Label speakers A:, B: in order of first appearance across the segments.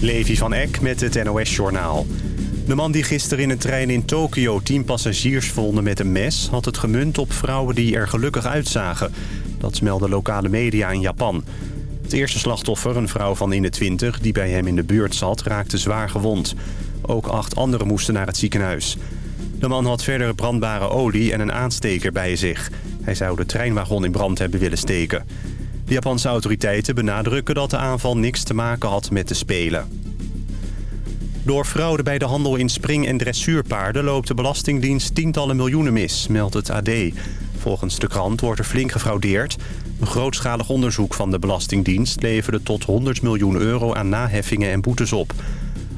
A: Levi van Eck met het NOS-journaal. De man die gisteren in een trein in Tokio tien passagiers verwonde met een mes... had het gemunt op vrouwen die er gelukkig uitzagen. Dat melden lokale media in Japan. Het eerste slachtoffer, een vrouw van in de twintig die bij hem in de buurt zat... raakte zwaar gewond. Ook acht anderen moesten naar het ziekenhuis. De man had verder brandbare olie en een aansteker bij zich. Hij zou de treinwagon in brand hebben willen steken. De Japanse autoriteiten benadrukken dat de aanval niks te maken had met de Spelen. Door fraude bij de handel in spring- en dressuurpaarden... loopt de Belastingdienst tientallen miljoenen mis, meldt het AD. Volgens de krant wordt er flink gefraudeerd. Een grootschalig onderzoek van de Belastingdienst... leverde tot 100 miljoen euro aan naheffingen en boetes op.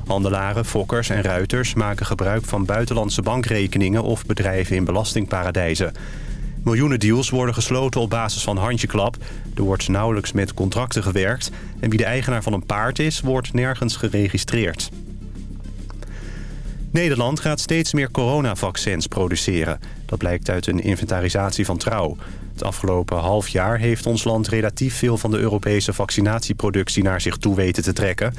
A: Handelaren, fokkers en ruiters maken gebruik van buitenlandse bankrekeningen... of bedrijven in belastingparadijzen. Miljoenen deals worden gesloten op basis van handjeklap. Er wordt nauwelijks met contracten gewerkt. En wie de eigenaar van een paard is, wordt nergens geregistreerd. Nederland gaat steeds meer coronavaccins produceren. Dat blijkt uit een inventarisatie van Trouw. Het afgelopen half jaar heeft ons land relatief veel van de Europese vaccinatieproductie naar zich toe weten te trekken.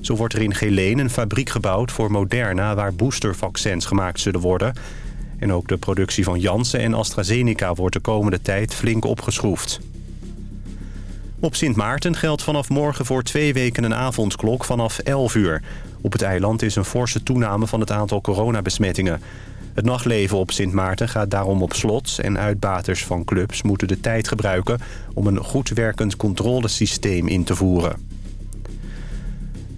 A: Zo wordt er in Geleen een fabriek gebouwd voor Moderna waar boostervaccins gemaakt zullen worden. En ook de productie van Janssen en AstraZeneca wordt de komende tijd flink opgeschroefd. Op Sint Maarten geldt vanaf morgen voor twee weken een avondklok vanaf 11 uur. Op het eiland is een forse toename van het aantal coronabesmettingen. Het nachtleven op Sint Maarten gaat daarom op slot... en uitbaters van clubs moeten de tijd gebruiken... om een goed werkend controlesysteem in te voeren.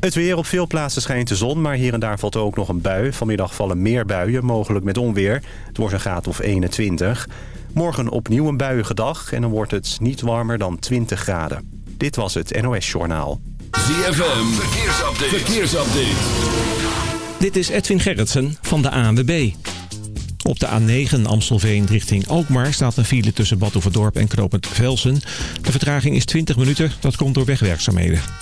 A: Het weer op veel plaatsen schijnt de zon, maar hier en daar valt ook nog een bui. Vanmiddag vallen meer buien, mogelijk met onweer. Het wordt een graad of 21. Morgen opnieuw een buiige dag en dan wordt het niet warmer dan 20 graden. Dit was het NOS Journaal.
B: ZFM, verkeersupdate. verkeersupdate.
C: Dit is Edwin Gerritsen van de ANWB. Op de A9 Amstelveen richting Alkmaar staat een file tussen Badhoevedorp en Knopend Velsen. De vertraging is 20 minuten, dat komt door wegwerkzaamheden.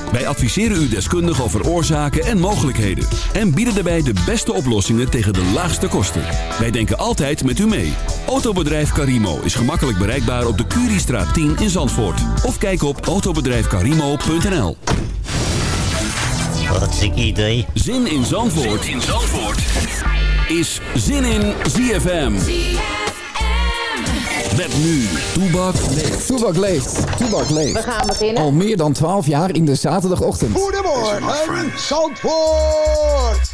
B: Wij adviseren u deskundig over oorzaken en mogelijkheden. En bieden daarbij de beste oplossingen tegen de laagste kosten. Wij denken altijd met u mee. Autobedrijf Carimo is gemakkelijk bereikbaar op de Curiestraat 10 in Zandvoort. Of kijk op autobedrijfcarimo.nl
D: Wat een idee.
B: Zin in Zandvoort, zin in Zandvoort. is Zin in ZFM. Met nu, Toebak leeft.
E: Toebak leeft. Toebak leeft.
F: We gaan beginnen.
E: Al meer dan 12 jaar in de zaterdagochtend.
G: Goedemorgen, Zandvoort!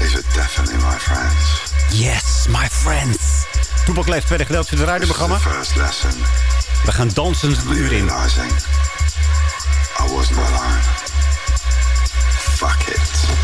H: Is it definitely my friends?
A: Yes, my friends. Toepak leeft tweede gedeelte van het radioprogramma.
H: First lesson.
A: We gaan dansen het uur in.
H: Realizing I wasn't alone. Fuck it.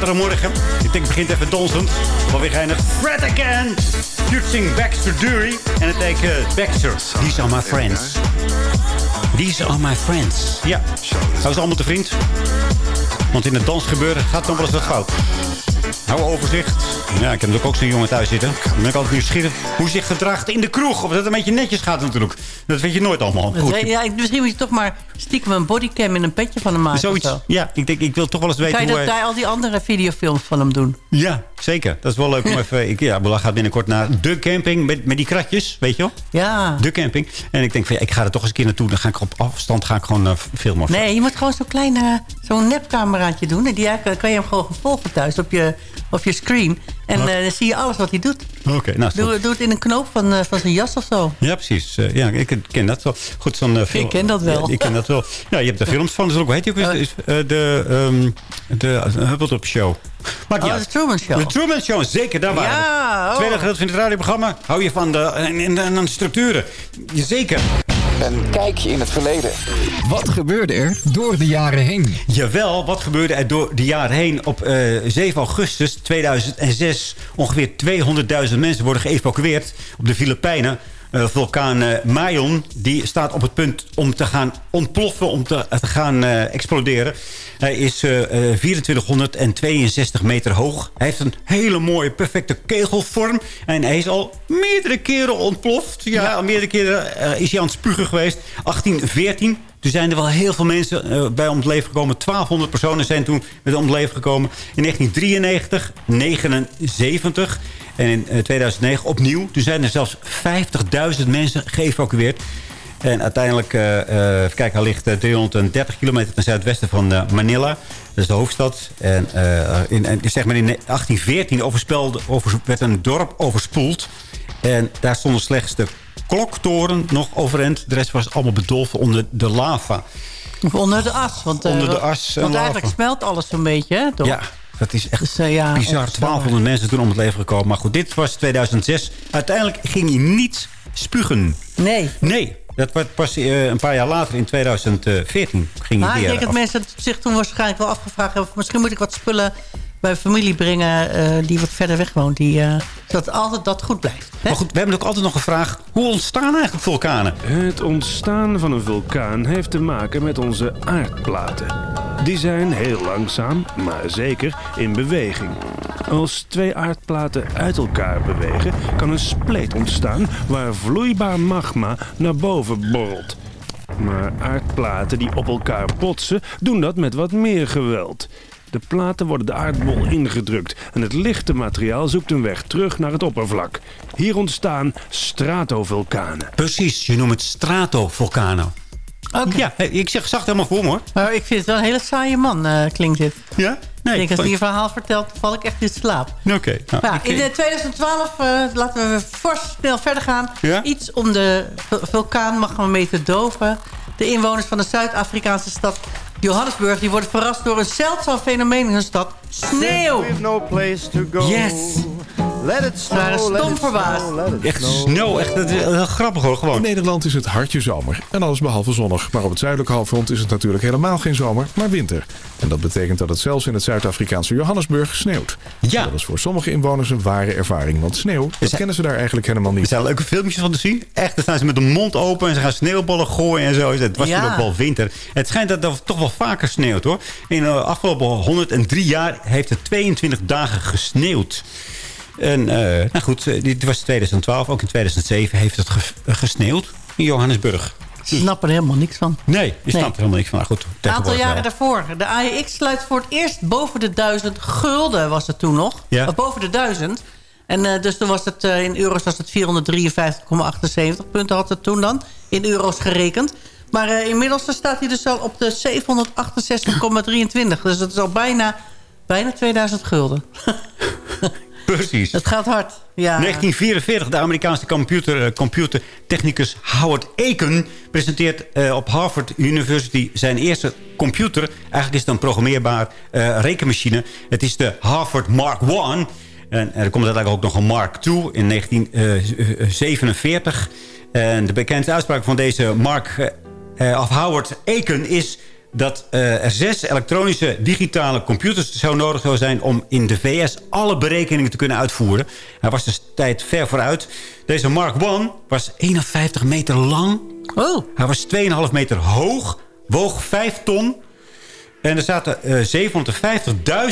D: zaterdagmorgen. Ik denk, begint even donsend. Wat weer geinig. Fred again. Futsing Baxter Dury. En het betekent Baxter. These are my friends. These are my friends. Ja, hou ze allemaal te vriend. Want in het dansgebeuren gaat het nog wel eens wat fout. Hou overzicht. Ja, ik heb natuurlijk ook zo'n jongen thuis zitten. Dan ben ik altijd nieuwsgierig hoe zich gedraagt in de kroeg. Of dat het een beetje netjes gaat natuurlijk. Dat weet je nooit allemaal. Goed.
F: ja, misschien moet je toch maar stiekem een bodycam in een petje van hem maken.
D: Zoiets.
F: zo.
D: Ja, ik denk, ik wil toch wel eens weten
F: Kan je
D: hoe
F: dat
D: hij...
F: al die andere videofilms van hem doen?
D: Ja, zeker. Dat is wel leuk om even... Ik, ja, Bella gaat binnenkort naar de camping met, met die kratjes, weet je wel?
F: Ja.
D: De camping. En ik denk van, ja, ik ga er toch eens een keer naartoe. Dan ga ik op afstand ga ik gewoon eh, filmen. zo.
F: Nee, je moet gewoon zo'n klein zo'n nepcameraatje doen. En die kan je hem gewoon volgen thuis op je, op je screen. En eh, dan zie je alles wat hij doet.
D: Oké, nou
F: Doe, het in een knoop van, eh, van zijn jas of zo.
D: Ja, precies. Eh, ja, ik ken dat wel. Goed, zo'n film.
F: Ik ken dat wel.
D: Ja, ik ken dat wel. Ja, je hebt er films van. Dus ook, hoe heet die ook de um, de Hubble Up Show. Niet
F: Oh, de Truman Show.
D: De Truman Show, zeker, daar waren
F: Ja,
D: we.
F: oh.
D: Tweede gedeelte van het radioprogramma. Hou je van de, en, en, en de structuren. Zeker.
E: Een kijkje in het verleden. Wat gebeurde er door de jaren heen?
D: Jawel, wat gebeurde er door de jaren heen? Op eh 7 augustus 2006 ongeveer 200.000 mensen worden geëvacueerd op de Filipijnen. Eh, vulkaan eh, Mayon die staat op het punt om te gaan ontploffen, om te, te gaan eh, exploderen. Hij is eh, eh, 2462 meter hoog. Hij heeft een hele mooie, perfecte kegelvorm. En hij is al meerdere keren ontploft. Ja, al meerdere keren is hij aan het spugen geweest. 1814 toen zijn er wel heel veel mensen eh, bij om het leven gekomen. 1200 personen zijn toen met om het leven gekomen. In 1993, 79 en in eh, 2009 opnieuw. Toen zijn er zelfs 50.000 mensen geëvacueerd. En uiteindelijk, eh, eh, even kijken, hij ligt eh, 330 kilometer ten zuidwesten van eh, Manila. Dat is de hoofdstad. En eh, in, zeg maar in 1814 overspelde, over, werd een dorp overspoeld. En daar stonden slechts de kloktoren nog overeind. De rest was allemaal bedolven onder de lava.
F: Of onder de as. Want, eh,
D: Onder de as en
F: Want
D: lava.
F: eigenlijk smelt alles zo'n beetje, hè? Toch?
D: Ja, dat is echt
F: Dus, eh, ja,
D: bizar.
F: onvoorstelbaar.
D: 1200 mensen toen om het leven gekomen. Maar goed, dit was 2006. Uiteindelijk ging hij niet spugen.
F: Nee.
D: Nee, dat werd pas eh, een paar jaar later, in 2014, ging
F: Maar
D: hij
F: ik denk dat mensen zich toen waarschijnlijk wel afgevraagd hebben... misschien moet ik wat spullen bij familie brengen eh, die wat verder weg woont. Die, eh, zodat altijd dat goed blijft. Hè?
D: Maar goed, we hebben ook altijd nog gevraagd... hoe ontstaan eigenlijk vulkanen?
I: Het ontstaan van een vulkaan heeft te maken met onze aardplaten. Die zijn heel langzaam, maar zeker in beweging. Als twee aardplaten uit elkaar bewegen, kan een spleet ontstaan waar vloeibaar magma naar boven borrelt. Maar aardplaten die op elkaar botsen, doen dat met wat meer geweld. De platen worden de aardbol ingedrukt en het lichte materiaal zoekt een weg terug naar het oppervlak. Hier ontstaan stratovulkanen.
D: Precies, je noemt het stratovulkanen.
F: Oké.
D: Ja, ik zeg, zag het helemaal voor me hoor.
F: Maar ik vind het wel een hele saaie man, eh, klinkt dit.
D: Ja? Nee,
F: ik denk, als een verhaal vertelt, val ik echt in slaap.
D: Oké. nou,
F: Ja, in de 2012 eh, laten we fors snel verder gaan.
D: Ja?
F: Iets om de vul- vulkaan mee te doven. De inwoners van de Zuid-Afrikaanse stad Johannesburg... die worden verrast door een zeldzaam fenomeen in hun stad. Sneeuw!
D: Yes!
F: Ze waren stom verbaasd.
D: Echt snow, echt dat is heel grappig hoor,
J: In
D: gewoon.
J: Nederland is het hartje zomer en alles behalve zonnig. Maar op het zuidelijke halfrond is het natuurlijk helemaal geen zomer, maar winter. En dat betekent dat het zelfs in het Zuid-Afrikaanse Johannesburg sneeuwt.
D: Ja.
J: Dat is voor sommige inwoners een ware ervaring, want sneeuw, dat
D: zijn-
J: kennen ze daar eigenlijk helemaal
D: Er
J: niet.
D: zijn leuke filmpjes van te zien. Echt, dan staan ze met de mond open en ze gaan sneeuwballen gooien en zo. Het was
F: Ja.
D: toen ook wel winter. Het schijnt dat het toch wel vaker sneeuwt hoor. In de afgelopen 103 jaar heeft het 22 dagen gesneeuwd. En eh, nou goed, eh, dit was 2012. Ook in 2007 heeft het ge- gesneeuwd in Johannesburg.
F: Ze snappen er helemaal niks van.
D: Nee, je
F: Nee.
D: snapt er helemaal niks van. Maar goed,
F: Een aantal jaren
D: wel.
F: daarvoor. De AEX sluit voor het eerst boven de 1000 gulden was het toen nog.
D: Ja.
F: Of boven de 1000. En eh, dus toen was het eh, in euro's was het 453,78 punten had het toen dan. In euro's gerekend. Maar eh, inmiddels staat hij dus al op de 768,23. Dus dat is al bijna, bijna 2000 gulden.
D: Precies.
F: Het gaat hard. Ja.
D: 1944, de Amerikaanse computer, eh, computertechnicus Howard Aiken... presenteert eh, op Harvard University zijn eerste computer. Eigenlijk is het een programmeerbaar eh, rekenmachine. Het is de Harvard Mark I. En er komt uiteindelijk ook nog een Mark II in 1947. En de bekendste uitspraak van deze Mark... eh, of Howard Aiken is... dat eh, er zes elektronische digitale computers zou nodig zou zijn... om in de VS alle berekeningen te kunnen uitvoeren. Hij was dus tijd ver vooruit. Deze Mark I was 51 meter lang.
F: Oh.
D: Hij was 2,5 meter hoog, woog 5 ton... En er zaten eh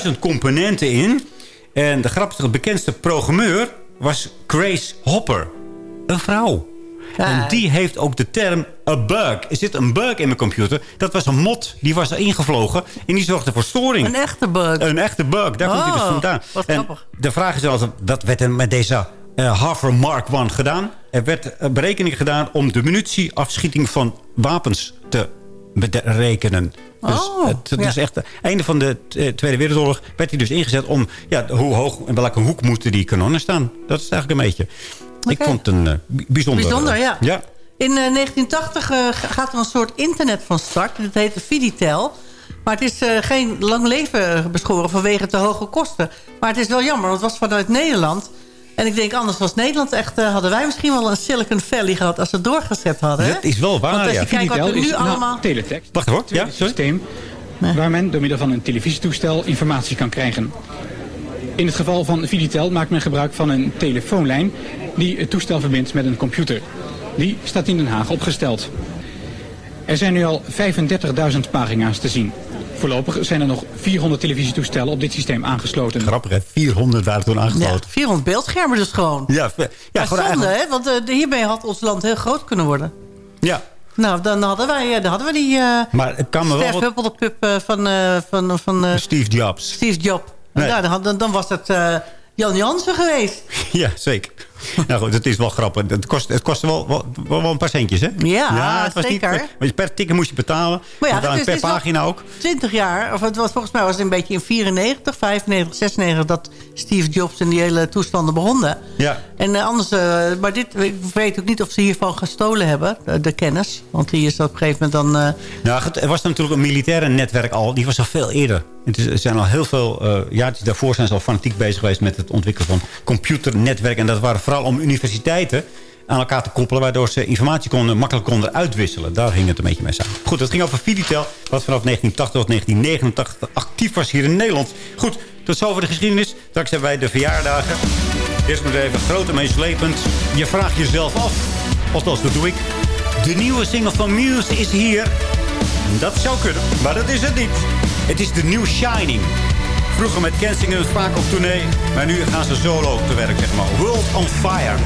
D: 750.000 componenten in. En de grappigste, bekendste programmeur was Grace Hopper. Een vrouw. En die heeft ook de term a bug. Er zit een bug in mijn computer. Dat was een mot, die was er ingevlogen. En die zorgde voor storing.
F: Een echte bug.
D: Een echte bug, daar komt hij dus
F: Oh,
D: vandaan.
F: wat
D: en
F: grappig.
D: de vraag is altijd, dat werd er met deze eh Harvard Mark I gedaan. Er werd een berekening gedaan om de munitieafschieting van wapens te berekenen. Dus
F: Oh,
D: het, het
F: ja.
D: is echt het einde van de eh, Tweede Wereldoorlog werd hij dus ingezet om ja, hoe hoog en welke hoek moeten die kanonnen staan. Dat is eigenlijk een beetje. Ik vond het een eh, bijzonder.
F: Bijzonder, ja.
D: ja.
F: In eh, 1980 eh, gaat er een soort internet van start. Dat heet Viditel. Maar het is eh, geen lang leven beschoren vanwege te hoge kosten. Maar het is wel jammer, want het was vanuit Nederland. En ik denk, anders was Nederland echt... eh, hadden wij misschien wel een Silicon Valley gehad... als ze het doorgezet hadden. hè?
D: Dat is wel waar,
F: Want als je
D: ja.
F: kijkt wat er nu
K: is nou,
F: allemaal...
K: teletext.
D: Wacht hoor. Ja, sorry.
K: systeem waar men door middel van een televisietoestel informatie kan krijgen. In het geval van Viditel maakt men gebruik van een telefoonlijn die het toestel verbindt met een computer. Die staat in Den Haag opgesteld. Er zijn nu al 35.000 pagina's te zien. Voorlopig zijn er nog 400 televisietoestellen op dit systeem aangesloten.
D: Grappig hè, 400 waren toen
F: Ja,
D: aangesloten.
F: 400 beeldschermen dus gewoon.
D: Ja, ja,
F: Ja,
D: gewoon
F: zonde,
D: eigenlijk-
F: hè? Want eh, hiermee had ons land heel groot kunnen worden.
D: Ja,
F: Nou, dan hadden wij, eh, dan hadden we die... eh
D: maar het kan me wel wat...
F: Huppeldepup eh, van, eh, van, van eh,
D: Steve Jobs.
F: Steve Jobs.
D: Nee.
F: ja, dan, dan, was het eh, Jan Jansen geweest.
D: Ja, zeker. nou goed, het is wel grappig. Het kost, het kostte wel, wel, wel een paar centjes, hè?
F: Ja,
D: het was
F: zeker.
D: Niet, per ticket moest je betalen.
F: Maar ja, dat is-
D: per
F: is
D: pagina ook.
F: 20 jaar, of het was, volgens mij was het een beetje in 94, 95, 96... dat Steve Jobs en die hele toestanden begonnen.
D: Ja.
F: En eh, anders, eh, maar dit, ik weet ook niet of ze hiervan gestolen hebben, de, de kennis. Want die is op een gegeven moment dan... eh,
D: Nou, er was natuurlijk een militaire netwerk al. Die was al veel eerder. Het is, er zijn al heel veel eh jaartjes daarvoor zijn ze al fanatiek bezig geweest... met het ontwikkelen van computernetwerken. En dat waren vooral om universiteiten aan elkaar te koppelen... waardoor ze informatie konden, makkelijk konden uitwisselen. Daar hing het een beetje mee samen. Goed, het ging over Viditel... wat vanaf 1980 tot 1989 actief was hier in Nederland. Goed, tot zover de geschiedenis. Straks hebben wij de verjaardagen. Eerst maar even groot en meeslepend. Je vraagt jezelf af, althans dat doe ik... De nieuwe single van Muse is hier. Dat zou kunnen, maar dat is het niet. Het is de New Shining. Vroeger met Kensington vaak op tournee. Maar nu gaan ze solo te werk, zeg maar. World on Fire.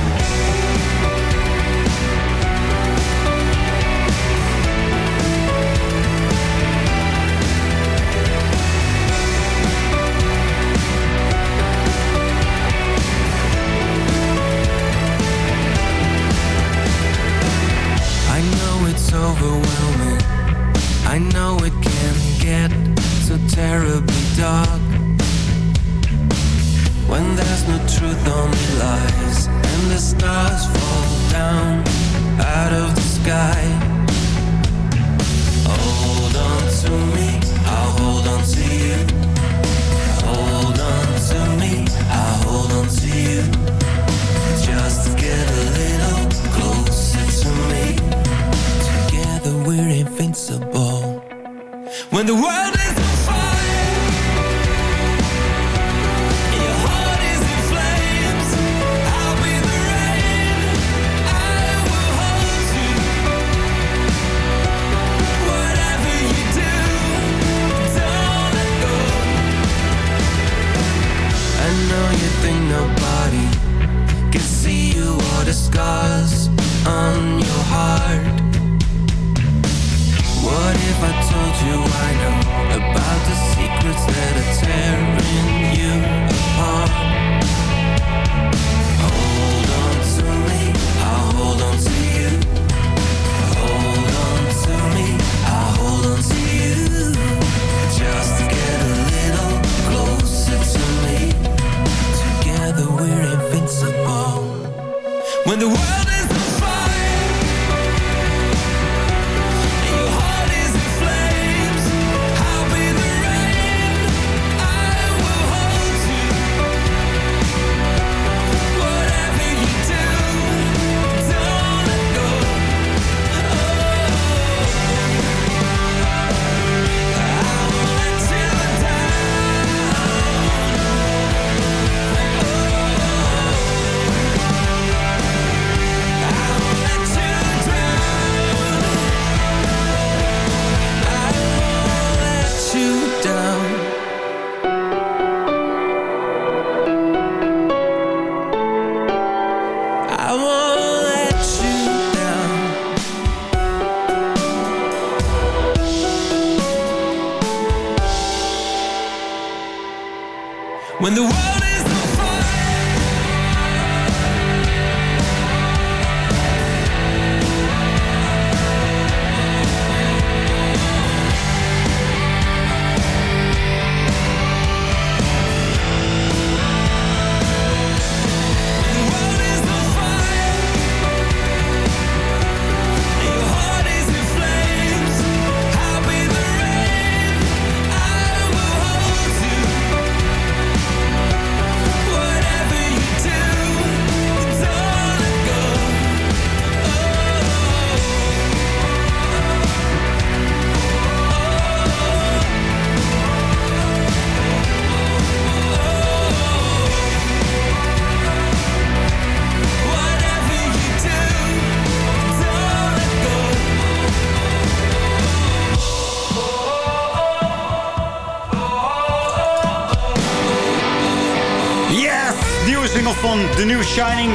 D: Shining.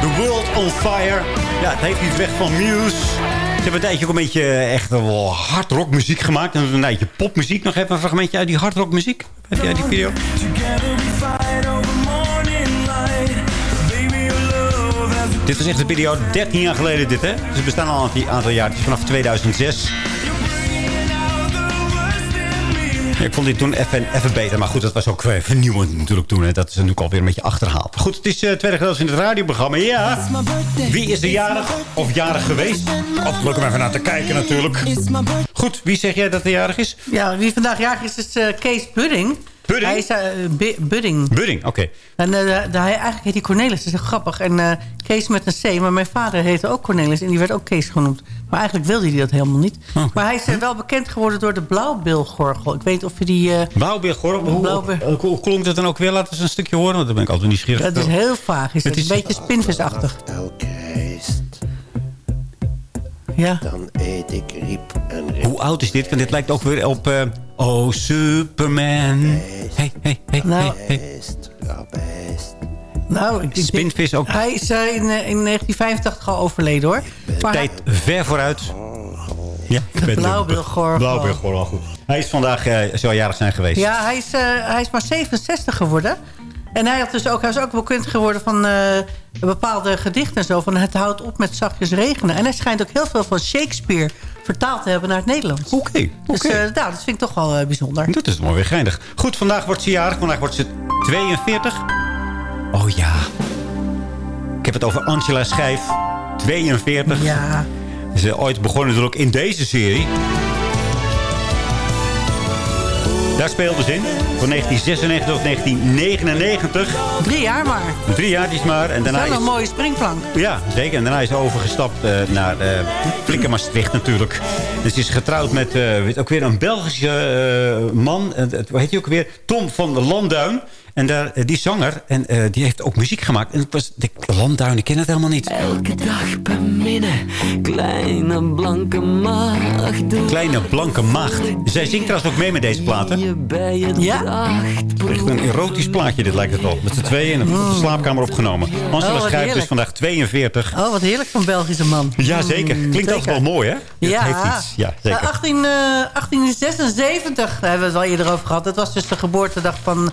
D: The World on Fire. Ja, het heeft iets weg van Muse. Ze hebben een tijdje ook een beetje eh, echt wel hard rock muziek gemaakt. En een tijdje popmuziek. Nog even een fragmentje uit die hard rock muziek. Heb jij die video? Dit was echt een periode 13 jaar geleden dit, hè? Ze bestaan al een aantal jaar. Het is vanaf 2006. Ik vond dit toen even, beter. Maar goed, dat was ook eh, vernieuwend natuurlijk toen. Hè. Dat is natuurlijk alweer een beetje achterhaald. Goed, het is uh, tweede gedeelte in het radioprogramma. Ja, wie is er jarig of jarig geweest? Of leuk om even naar te kijken natuurlijk. Goed, wie zeg jij dat er jarig is?
F: Ja, wie vandaag jarig is, is eh, Kees Budding.
D: Budding?
F: Hij is eh, Bu- Budding.
D: Budding, oké.
F: En eh, de- de- hij, eigenlijk heet hij Cornelis, dat is grappig. En eh, Kees met een C, maar mijn vader heette ook Cornelis. En die werd ook Kees genoemd. Maar eigenlijk wilde hij dat helemaal niet. Maar hij is wel bekend geworden door de blauwbilgorgel. Ik weet niet of je die... eh,
D: Blauwbeer, hoe, klonk dat dan ook weer? Laten we eens een stukje horen, want dan ben ik altijd nieuwsgierig.
F: dat is heel vaag. Is
D: Het
F: het
D: is-
F: Een beetje spinvisachtig. Ja.
L: Dan eet ik riep en riep.
D: Hoe oud is dit? Want dit lijkt ook weer op... eh, oh, Superman. Hey, hey, hey,
F: Nou,
D: hey,
F: Nou, ik,
D: Spinvis ook.
F: Hij is eh, in, eh, in 1985 al overleden hoor. Maar
D: Tijd ver vooruit. Ja, ik ben
F: blauwbilgorgel.
D: Blauwbilgorgel, goed. Hij is vandaag eh zou jarig zijn geweest.
F: Ja, hij is, eh, hij is maar 67 geworden. En hij, had dus ook, hij is ook bekend geworden van eh, bepaalde gedichten en zo. Van het houdt op met zachtjes regenen. En hij schijnt ook heel veel van Shakespeare vertaald te hebben naar het Nederlands.
D: Oké,
F: Dus eh, nou, dat vind ik toch wel eh, bijzonder.
D: Dat is mooi weer geinig. Goed, vandaag wordt ze jarig. Vandaag wordt ze 42. Oh ja. Ik heb het over Angela Schijf. 42.
F: Ja.
D: Ze is ooit begonnen natuurlijk in deze serie. Daar speelde ze in. Van 1996 tot 1999.
F: Drie jaar maar.
D: Drie jaar is maar. En
F: Dat
D: daarna
F: is wel een mooie springplank.
D: ja, zeker. En daarna is ze overgestapt eh, naar uh, Flikker Maastricht natuurlijk. Dus ze is getrouwd met eh, ook weer een Belgische man. Het- hoe heet hij ook weer? Tom van de Landduin. En daar, eh, die zanger, en eh, die heeft ook muziek gemaakt. En het was, de Landduin, ik ken het helemaal niet.
M: Elke dag beminnen, kleine blanke maagd.
D: Kleine blanke maagd. Zij zingt trouwens ook mee met deze platen.
M: je bij je
F: Ja?
D: Echt een erotisch plaatje, dit lijkt het wel. Met z'n tweeën en op de slaapkamer opgenomen. Angela
F: Oh,
D: dus
F: heerlijk.
D: vandaag 42.
F: Oh, wat heerlijk van Belgische man.
D: Ja, zeker.
F: Mm,
D: Klinkt ook wel mooi, hè?
F: Ja.
D: heeft iets. Ja, zeker.
F: Ja, 18, eh, 1876, daar hebben we het al eerder over gehad. Dat was dus de geboortedag van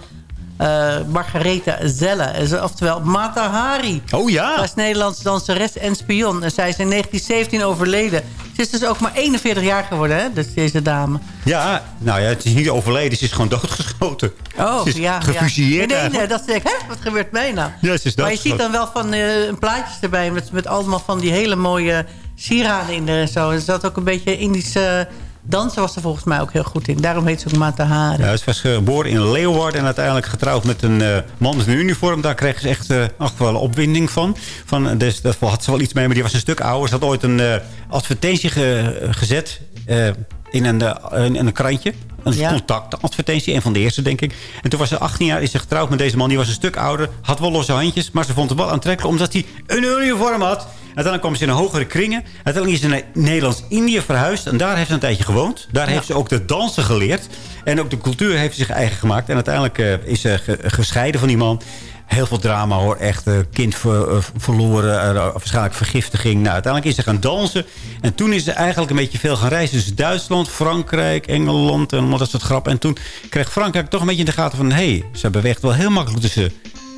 F: eh Margaretha Zelle. Eh, Oftewel Mata Hari.
D: Oh ja.
F: Zij is Nederlands danseres en spion. En zij is in 1917 overleden. Ze is dus ook maar 41 jaar geworden, hè, dus deze dame.
D: Ja, nou ja, het is niet overleden. Ze is gewoon doodgeschoten.
F: Oh,
D: ze is
F: ja.
D: gefusilleerd
F: ja. Nee, dat denk ik, hè, wat gebeurt mij nou?
D: Ja, ze is
F: Maar je ziet dan wel van een plaatjes erbij... Met, met allemaal van die hele mooie sieraden in er en zo. Er zat ook een beetje Indische dansen was er volgens mij ook heel goed in. Daarom heet ze ook Mata Hari.
D: Ja, ze was geboren in Leeuwarden en uiteindelijk getrouwd met een eh, man met een uniform. Daar kreeg ze echt eh wel opwinding van. van dus, daar had ze wel iets mee, maar die was een stuk ouder. Ze had ooit een eh, advertentie ge- gezet eh, in, een, eh, in een krantje. Een
F: Ja.
D: contactadvertentie, een van de eerste, denk ik. En toen was ze 18 jaar, is ze getrouwd met deze man. Die was een stuk ouder, had wel losse handjes... maar ze vond het wel aantrekkelijk omdat hij een uniform had. Uiteindelijk kwam ze in een hogere kringen. Uiteindelijk is ze naar Nederlands-Indië verhuisd. En daar heeft ze een tijdje gewoond. Daar heeft ze ook de dansen geleerd. En ook de cultuur heeft ze zich eigen gemaakt. En uiteindelijk eh, is ze ge- gescheiden van die man. Heel veel drama hoor. Echt eh, kind ver- eh, verloren. eh, waarschijnlijk vergiftiging. Nou, uiteindelijk is ze gaan dansen. En toen is ze eigenlijk een beetje veel gaan reizen. Dus Duitsland, Frankrijk, Engeland en allemaal dat soort grappen. En toen kreeg Frankrijk toch een beetje in de gaten van... hé, hey, ze beweegt wel heel makkelijk tussen,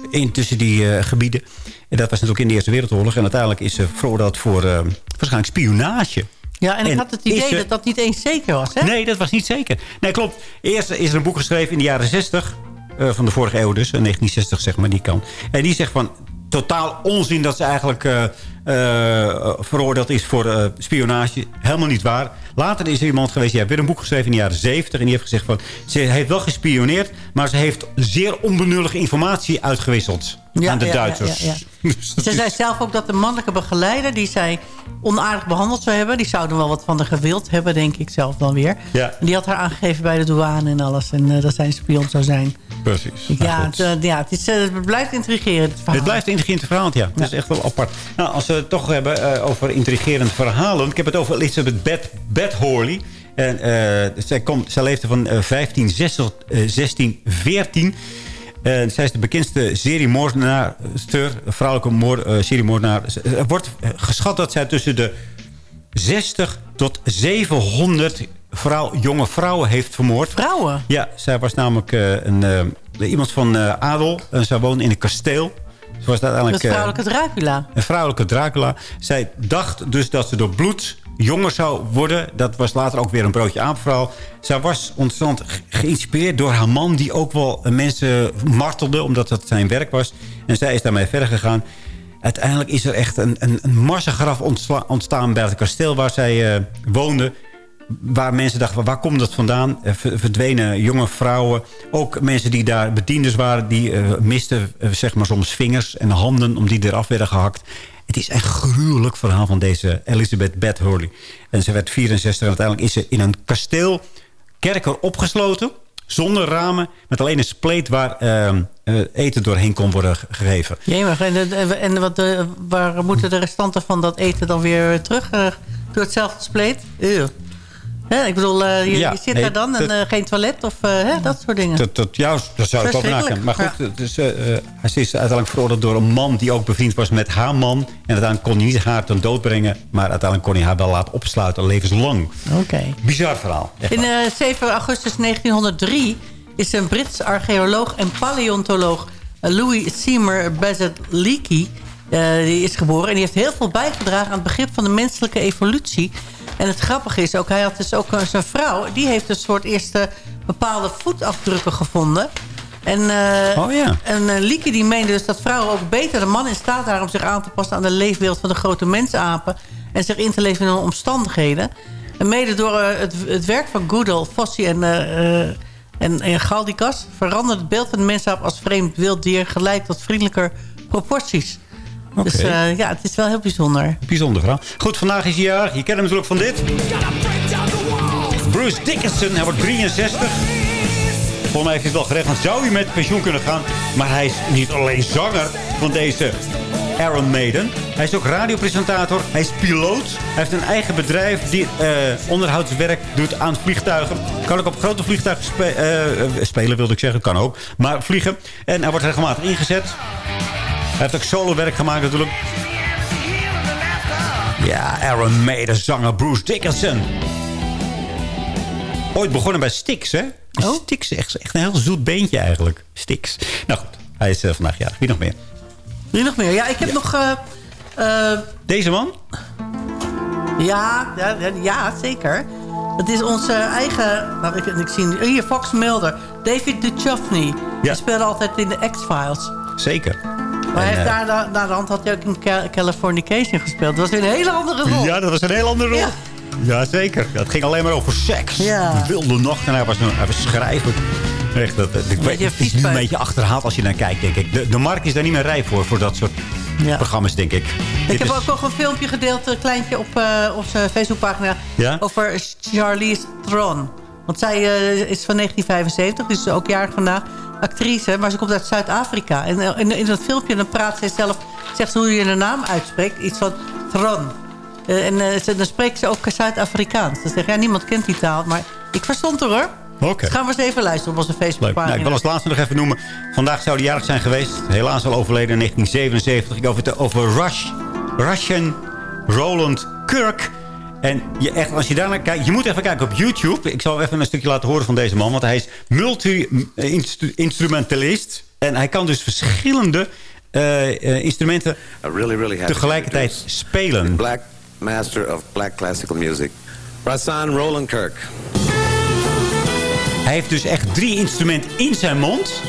D: in, tussen die gebieden. En dat was natuurlijk in de Eerste Wereldoorlog. En uiteindelijk is ze veroordeeld voor waarschijnlijk spionage.
F: Ja, en ik
D: En
F: had het idee dat dat niet eens zeker was, hè?
D: Nee, dat was niet zeker. Nee, klopt. Eerst is er een boek geschreven in de jaren 60. Eh, van de vorige eeuw dus. eh, 1960 zeg maar, die kant. En die zegt van... Totaal onzin dat ze eigenlijk eh, eh, veroordeeld is voor eh, spionage. Helemaal niet waar. Later is er iemand geweest... die heeft weer een boek geschreven in de jaren 70. En die heeft gezegd van... Ze heeft wel gespioneerd... maar ze heeft zeer onbenullige informatie uitgewisseld.
F: Ja,
D: aan de
F: ja, ja,
D: Duitsers.
F: ja, Ze zei zelf ook dat de mannelijke begeleider... die zij onaardig behandeld zou hebben... die zouden wel wat van haar gewild hebben, denk ik zelf dan weer.
D: Ja.
F: En die had haar aangegeven bij de douane en alles. En eh, dat zij een spion zou zijn.
D: Precies.
F: ja, het, eh, ja het, is, eh, het blijft intrigerend, het verhaal.
D: Het blijft intrigerend verhaal, ja. Dat is echt wel apart. Nou, als we het toch hebben over intrigerend verhalen... Ik heb het over Elizabeth Beth, Horley. En, eh, zij, komt, zij leefde van eh, 1560 eh, 1614... En zij is de bekendste seriemoordenaarster, vrouwelijke moord, eh, seriemoordenaar. Er wordt eh, geschat dat zij tussen de 60 tot 700 vrouw, jonge vrouwen heeft vermoord.
F: Vrouwen?
D: Ja, zij was namelijk eh, een, eh, iemand van eh, adel. En zij woonde in een kasteel. Ze was
F: Dat
D: uiteindelijk eh,
F: vrouwelijke Dracula.
D: een vrouwelijke Dracula. Zij dacht dus dat ze door bloed jonger zou worden. Dat was later ook weer een broodje aapverhaal. Zij was ontzettend ge- geïnspireerd door haar man... die ook wel eh, mensen martelde, omdat dat zijn werk was. En zij is daarmee verder gegaan. Uiteindelijk is er echt een, een, een massagraf ontstaan bij het kasteel waar zij eh, woonde waar mensen dachten, waar komt dat vandaan? Ver- verdwenen jonge vrouwen. Ook mensen die daar bedienders waren... die eh, misten eh, zeg maar soms vingers en handen... om die eraf werden gehakt. Het is een gruwelijk verhaal van deze Elizabeth Beth Hurley. En ze werd 64 en uiteindelijk is ze in een kasteel... kerker opgesloten... zonder ramen, met alleen een spleet... waar eh, eh, eten doorheen kon worden ge- gegeven.
F: Jemig, en, en wat de, waar moeten de restanten van dat eten dan weer terug? eh, door hetzelfde spleet? Eeuw. Hè, ik bedoel, eh, je,
D: Ja,
F: je zit
D: nee,
F: daar dan en
D: dat-
F: eh, geen toilet of eh, dat soort dingen.
D: Dat, dat, ja, dat zou ik
F: Verschrikkelijk.
D: naken. Maar goed, dus, eh, eh, hij is uiteindelijk veroordeeld door een man... die ook bevriend was met haar man. En uiteindelijk kon hij niet haar ten dood brengen. Maar uiteindelijk kon hij haar wel laten opsluiten, levenslang.
F: Oké.
D: Bizar verhaal.
F: In
D: waar.
F: eh, 7 augustus 1903 is een Brits archeoloog en paleontoloog Louis Seymour Bazalgette eh die is geboren. En die heeft heel veel bijgedragen aan het begrip van de menselijke evolutie. En het grappige is ook, hij had dus ook eh, zijn vrouw... die heeft een soort eerste bepaalde voetafdrukken gevonden. En, eh
D: Oh ja.
F: en Lieke die meende dus dat vrouwen ook beter dan mannen in staat waren... om zich aan te passen aan de leefbeeld van de grote mensapen... en zich in te leven in hun omstandigheden. En mede door het, het werk van Goodall, Fossi en, en, en Galdikas... veranderde het beeld van de mensaap als vreemd wild dier... geleid tot vriendelijker proporties. Dus eh, ja, het is wel heel bijzonder.
D: Bijzonder verhaal. Goed, vandaag is hij jaar. Je kent hem natuurlijk van dit. Bruce Dickinson, hij wordt 63. Volgens mij heeft hij het wel geregeld. Zou hij met pensioen kunnen gaan. Maar hij is niet alleen zanger van deze Iron Maiden. Hij is ook radiopresentator. Hij is piloot. Hij heeft een eigen bedrijf die eh, onderhoudswerk doet aan vliegtuigen. Kan ook op grote vliegtuigen spe- eh, spelen, wilde ik zeggen. Kan ook. Maar vliegen. En hij wordt regelmatig ingezet. Hij heeft ook solo-werk gemaakt natuurlijk. Ja, Iron Maiden zanger Bruce Dickinson. Ooit begonnen bij Styx, hè?
F: Oh.
D: Styx is echt, echt een heel zoet beentje eigenlijk. Styx. Nou goed, hij is eh, vandaag jarig. Wie nog meer?
F: Wie nog meer? Ja, ik heb nog... eh, eh,
D: Deze man?
F: Ja, ja, ja, ja, zeker. Het is onze eigen... Nou, ik, ik zie hier, Fox Mulder. David Duchovny.
D: Ja.
F: Die speelde altijd in de X-Files.
D: Zeker.
F: Maar
D: En,
F: heeft
D: eh,
F: daar, naar de hand had hij ook in Ca- Californication gespeeld. Dat was een hele andere rol.
D: Ja, dat was een heel andere rol.
F: Ja.
D: Ja, zeker. Het ging alleen maar over seks.
F: Ja.
D: Wilde nacht. En hij was, hij was schrijver. Echt, dat, dat- ik weet,
F: je
D: het is nu een beetje achterhaald als je naar kijkt, denk ik. De, de markt is daar niet meer rijp voor, voor dat soort
F: Ja.
D: programma's, denk ik.
F: Ik
D: Dit
F: heb
D: is-
F: ook nog een filmpje gedeeld, een kleintje, op eh, onze Facebookpagina...
D: Ja?
F: over Charlize Theron. Want zij eh, is van 1975, dus ook jarig vandaag. Actrice, maar ze komt uit Zuid-Afrika. En eh, in, in dat filmpje dan praat zij zelf... zegt ze hoe je de naam uitspreekt. Iets van Theron. Eh, en eh, ze, dan spreekt ze ook Zuid-Afrikaans. Ze zegt, ja, niemand kent die taal. Maar ik verstond er hoor.
D: Oké.
F: Gaan we eens even luisteren op onze. Facebookpagina.
D: Nou, ik wil als laatste nog even noemen. Vandaag zou hij jarig zijn geweest. Helaas al overleden in 1977. Ik over het over Rush, Russian Roland Kirk. En je, echt, als je daar naar kijkt, je moet even kijken op YouTube. Ik zal even een stukje laten horen van deze man. Want hij is multi-instrumentalist. En hij kan dus verschillende eh, eh, instrumenten
N: really, really
D: tegelijkertijd spelen.
N: Black Master of Black Classical Music, Rasan Roland Kirk.
D: Hij heeft dus echt drie instrumenten in zijn mond.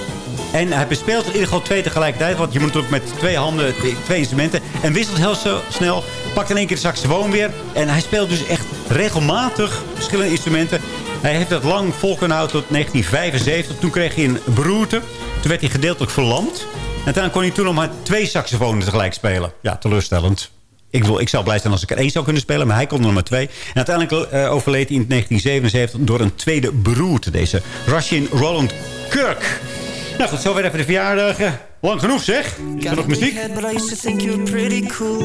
D: En hij bespeelt in ieder geval twee tegelijkertijd. Want je moet ook met twee handen twee instrumenten. En wisselt heel zo snel. Pakt in één keer de saxofoon weer. En hij speelt dus echt regelmatig verschillende instrumenten. Hij heeft dat lang vol kunnen houden tot 1975. Toen kreeg hij een beroerte. Toen werd hij gedeeltelijk verlamd. En daarna kon hij toen nog maar twee saxofoons tegelijk spelen. Ja, teleurstellend. Ik, bedoel, ik zou blij zijn als ik er één zou kunnen spelen. Maar hij kon er maar twee. En uiteindelijk eh, overleed hij in 1977 door een tweede beroerte. Deze Russian Roland Kirk. Nou goed, zover even de verjaardag. Lang genoeg zeg. Is er nog muziek?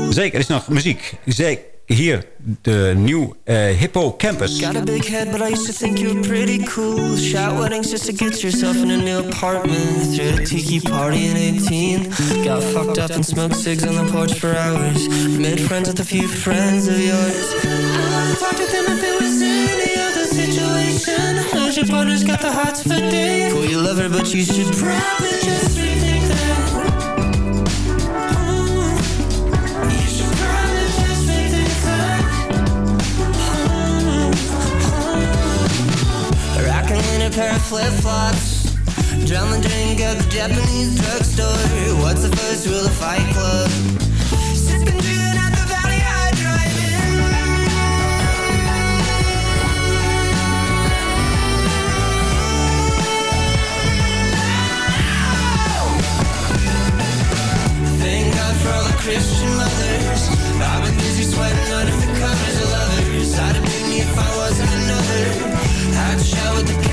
D: Zeker, er is nog muziek. Zeker. Hier, de nieuw eh, Hippo Campus.
M: Got a big head, but I used to think you were pretty cool. Shout weddings just to get yourself in a new apartment. Threw a tiki party at 18. Got fucked up and smoked cigs on the porch for hours. Made friends with a few friends of yours. I talked to them if it was any other situation. Heard your partner's got the hots for days. Cool, you love but you should probably just pair of flip-flops Drum and drink at the Japanese drugstore. What's the first rule of Fight Club? Sipping gin at the Valley High Drive-In. Thank God for all the Christian mothers. I've been busy sweating under the covers of lovers. I'd have been me if I wasn't another. I'd with the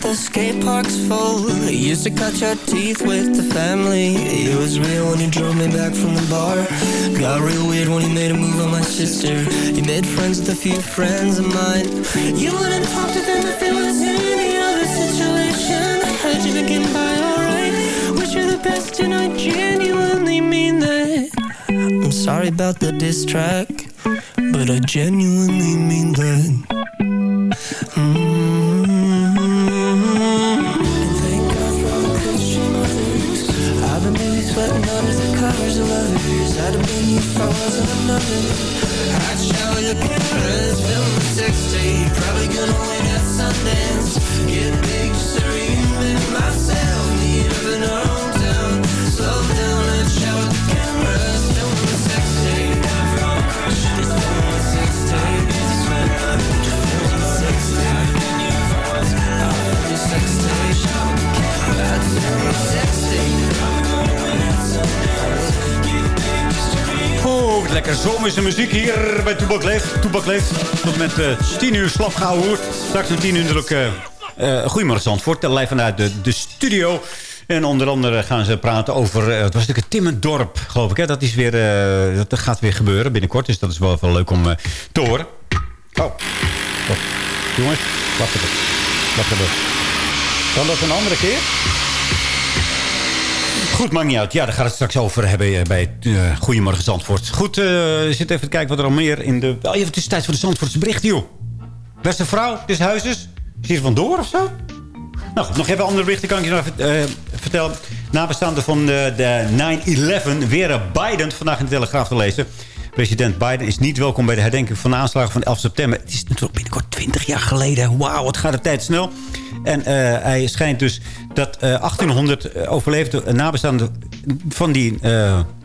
M: the skate park's full. You used to cut your teeth with the family. It was real when you drove me back from the bar. Got real weird when you made a move on my sister. You made friends with a few friends of mine. You wouldn't talk to them if it was any other situation. I heard you begin by alright. Wish you the best, and I genuinely mean that. I'm sorry about the diss track, but I genuinely mean that. I've I'd show your cameras, film 60, probably gonna win at Sundance, get big
D: serious. Lekker zomerse muziek hier bij Toebak Leeft. Toebak Leeft tot met eh 10 uur slapgehouden. Straks om 10 uur natuurlijk... eh eh, goedemorgen Zandvoort, live vanuit de, de studio. En onder andere gaan ze praten over... het was natuurlijk het Timmendorp, geloof ik. Hè? Dat, is weer, dat gaat weer gebeuren binnenkort. Dus dat is wel, wel leuk om te horen. Oh. oh. Jongens, wacht even. Wacht even. Kan dat een andere keer? Goed, maakt niet uit. Ja, daar gaat het straks over hebben eh, bij uh, Goedemorgen Zandvoort. Goed, uh, zit even te kijken wat er al meer in de... Oh, het is tijd voor de Zandvoortse bericht, joh. Beste vrouw, dit is huizes. Is hier vandoor of zo? Nou goed, nog even andere berichten kan ik je nog even uh, vertellen. Nabestaanden van de, de 9-11. Weer Biden vandaag in de Telegraaf te lezen. President Biden is niet welkom bij de herdenking van de aanslagen van 11 september. Het is natuurlijk binnenkort 20 jaar geleden. Wauw, wat gaat de tijd snel. En uh, hij schijnt dus dat uh, 1800 overleefde nabestaanden van die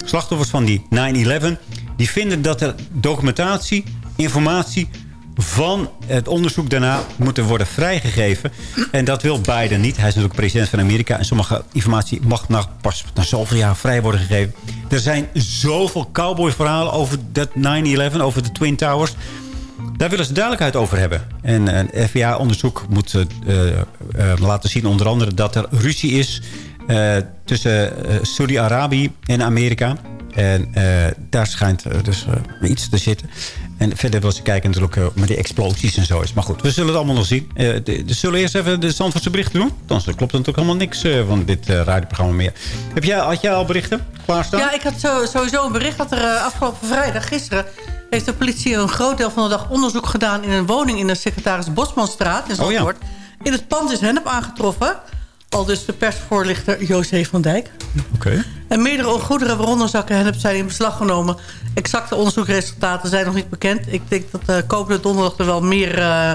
D: slachtoffers van die 9-11... die vinden dat er documentatie informatie van het onderzoek daarna moeten worden vrijgegeven. En dat wil Biden niet. Hij is natuurlijk president van Amerika. En sommige informatie mag na, pas na zoveel jaar vrij worden gegeven. Er zijn zoveel cowboy-verhalen over dat 9-11, over de Twin Towers. Daar willen ze duidelijkheid over hebben. En een FBI-onderzoek moet eh, eh, eh, laten zien onder andere dat er ruzie is... eh, tussen eh, Saudi-Arabië en Amerika. En eh, daar schijnt eh, dus eh, iets te zitten. En verder wil ze kijken natuurlijk eh, met die explosies en zo is. Maar goed, we zullen het allemaal nog zien. Eh, de, de- zullen we eerst even de Zandvoortse berichten doen? Dan klopt er natuurlijk helemaal niks eh, van dit eh radioprogramma meer. Heb jij, had jij al berichten klaarstaan?
F: Ja, ik had zo, sowieso een bericht dat er eh, afgelopen vrijdag, gisteren... heeft de politie een groot deel van de dag onderzoek gedaan... in een woning in de secretaris Bosmanstraat in
D: Oh ja.
F: Zandvoort. In het pand is hennep aangetroffen. Al dus de persvoorlichter José van Dijk.
D: Oké.
F: En meerdere goederen, waaronder zakken hennep, zijn in beslag genomen. Exacte onderzoekresultaten zijn nog niet bekend. Ik denk dat de komende donderdag er wel meer eh,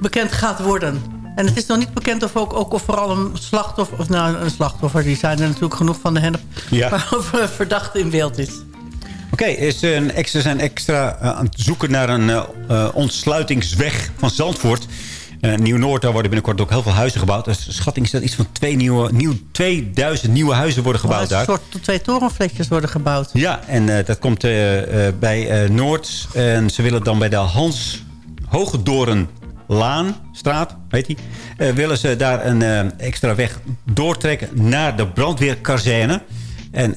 F: bekend gaat worden. En het is nog niet bekend of ook, ook of vooral een slachtoffer... of nou, een slachtoffer, die zijn er natuurlijk genoeg van de hennep...
D: Ja.
F: maar of een verdachte in beeld is.
D: Oké, is een extra zijn extra eh, aan het zoeken naar een eh, eh, ontsluitingsweg van Zandvoort. Eh, Nieuw-Noord, daar worden binnenkort ook heel veel huizen gebouwd. Dus schatting is dat iets van twee nieuwe, nieuw, 2000 nieuwe huizen worden gebouwd
F: Er een
D: daar.
F: soort twee torenfletjes worden gebouwd.
D: Ja, en eh, dat komt eh, bij Noord. En ze willen dan bij de Hans straat, weet hij... willen ze daar een extra weg doortrekken naar de brandweerkazerne. En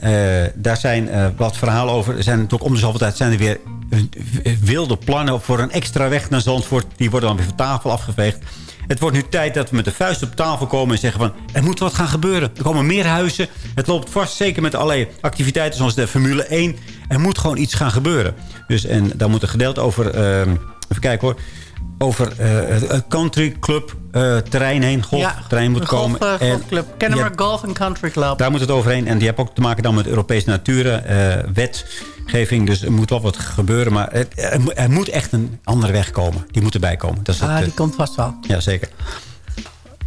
D: daar zijn wat verhalen over. Er zijn natuurlijk om de zoveel tijd zijn er weer wilde plannen voor een extra weg naar Zandvoort. Die worden dan weer van tafel afgeveegd. Het wordt nu tijd dat we met de vuist op tafel komen en zeggen van... er moet wat gaan gebeuren. Er komen meer huizen. Het loopt vast, zeker met allerlei activiteiten zoals de Formule 1. Er moet gewoon iets gaan gebeuren. Dus, en daar moet een gedeelte over... ehm, even kijken hoor. Over eh, het country club eh, terrein heen. Golfterrein moet
F: een
D: komen.
F: golf, eh,
D: En
F: golfclub. Kennemer
D: hebt-
F: Golf and Country Club.
D: daar moet het overheen. En die heeft ook te maken dan met Europese dus er moet wel wat gebeuren. Maar het- er, mo- er moet echt een andere weg komen. Die moet erbij komen. Dat is
F: Ah,
D: eh,
F: die komt vast wel.
D: ja, zeker.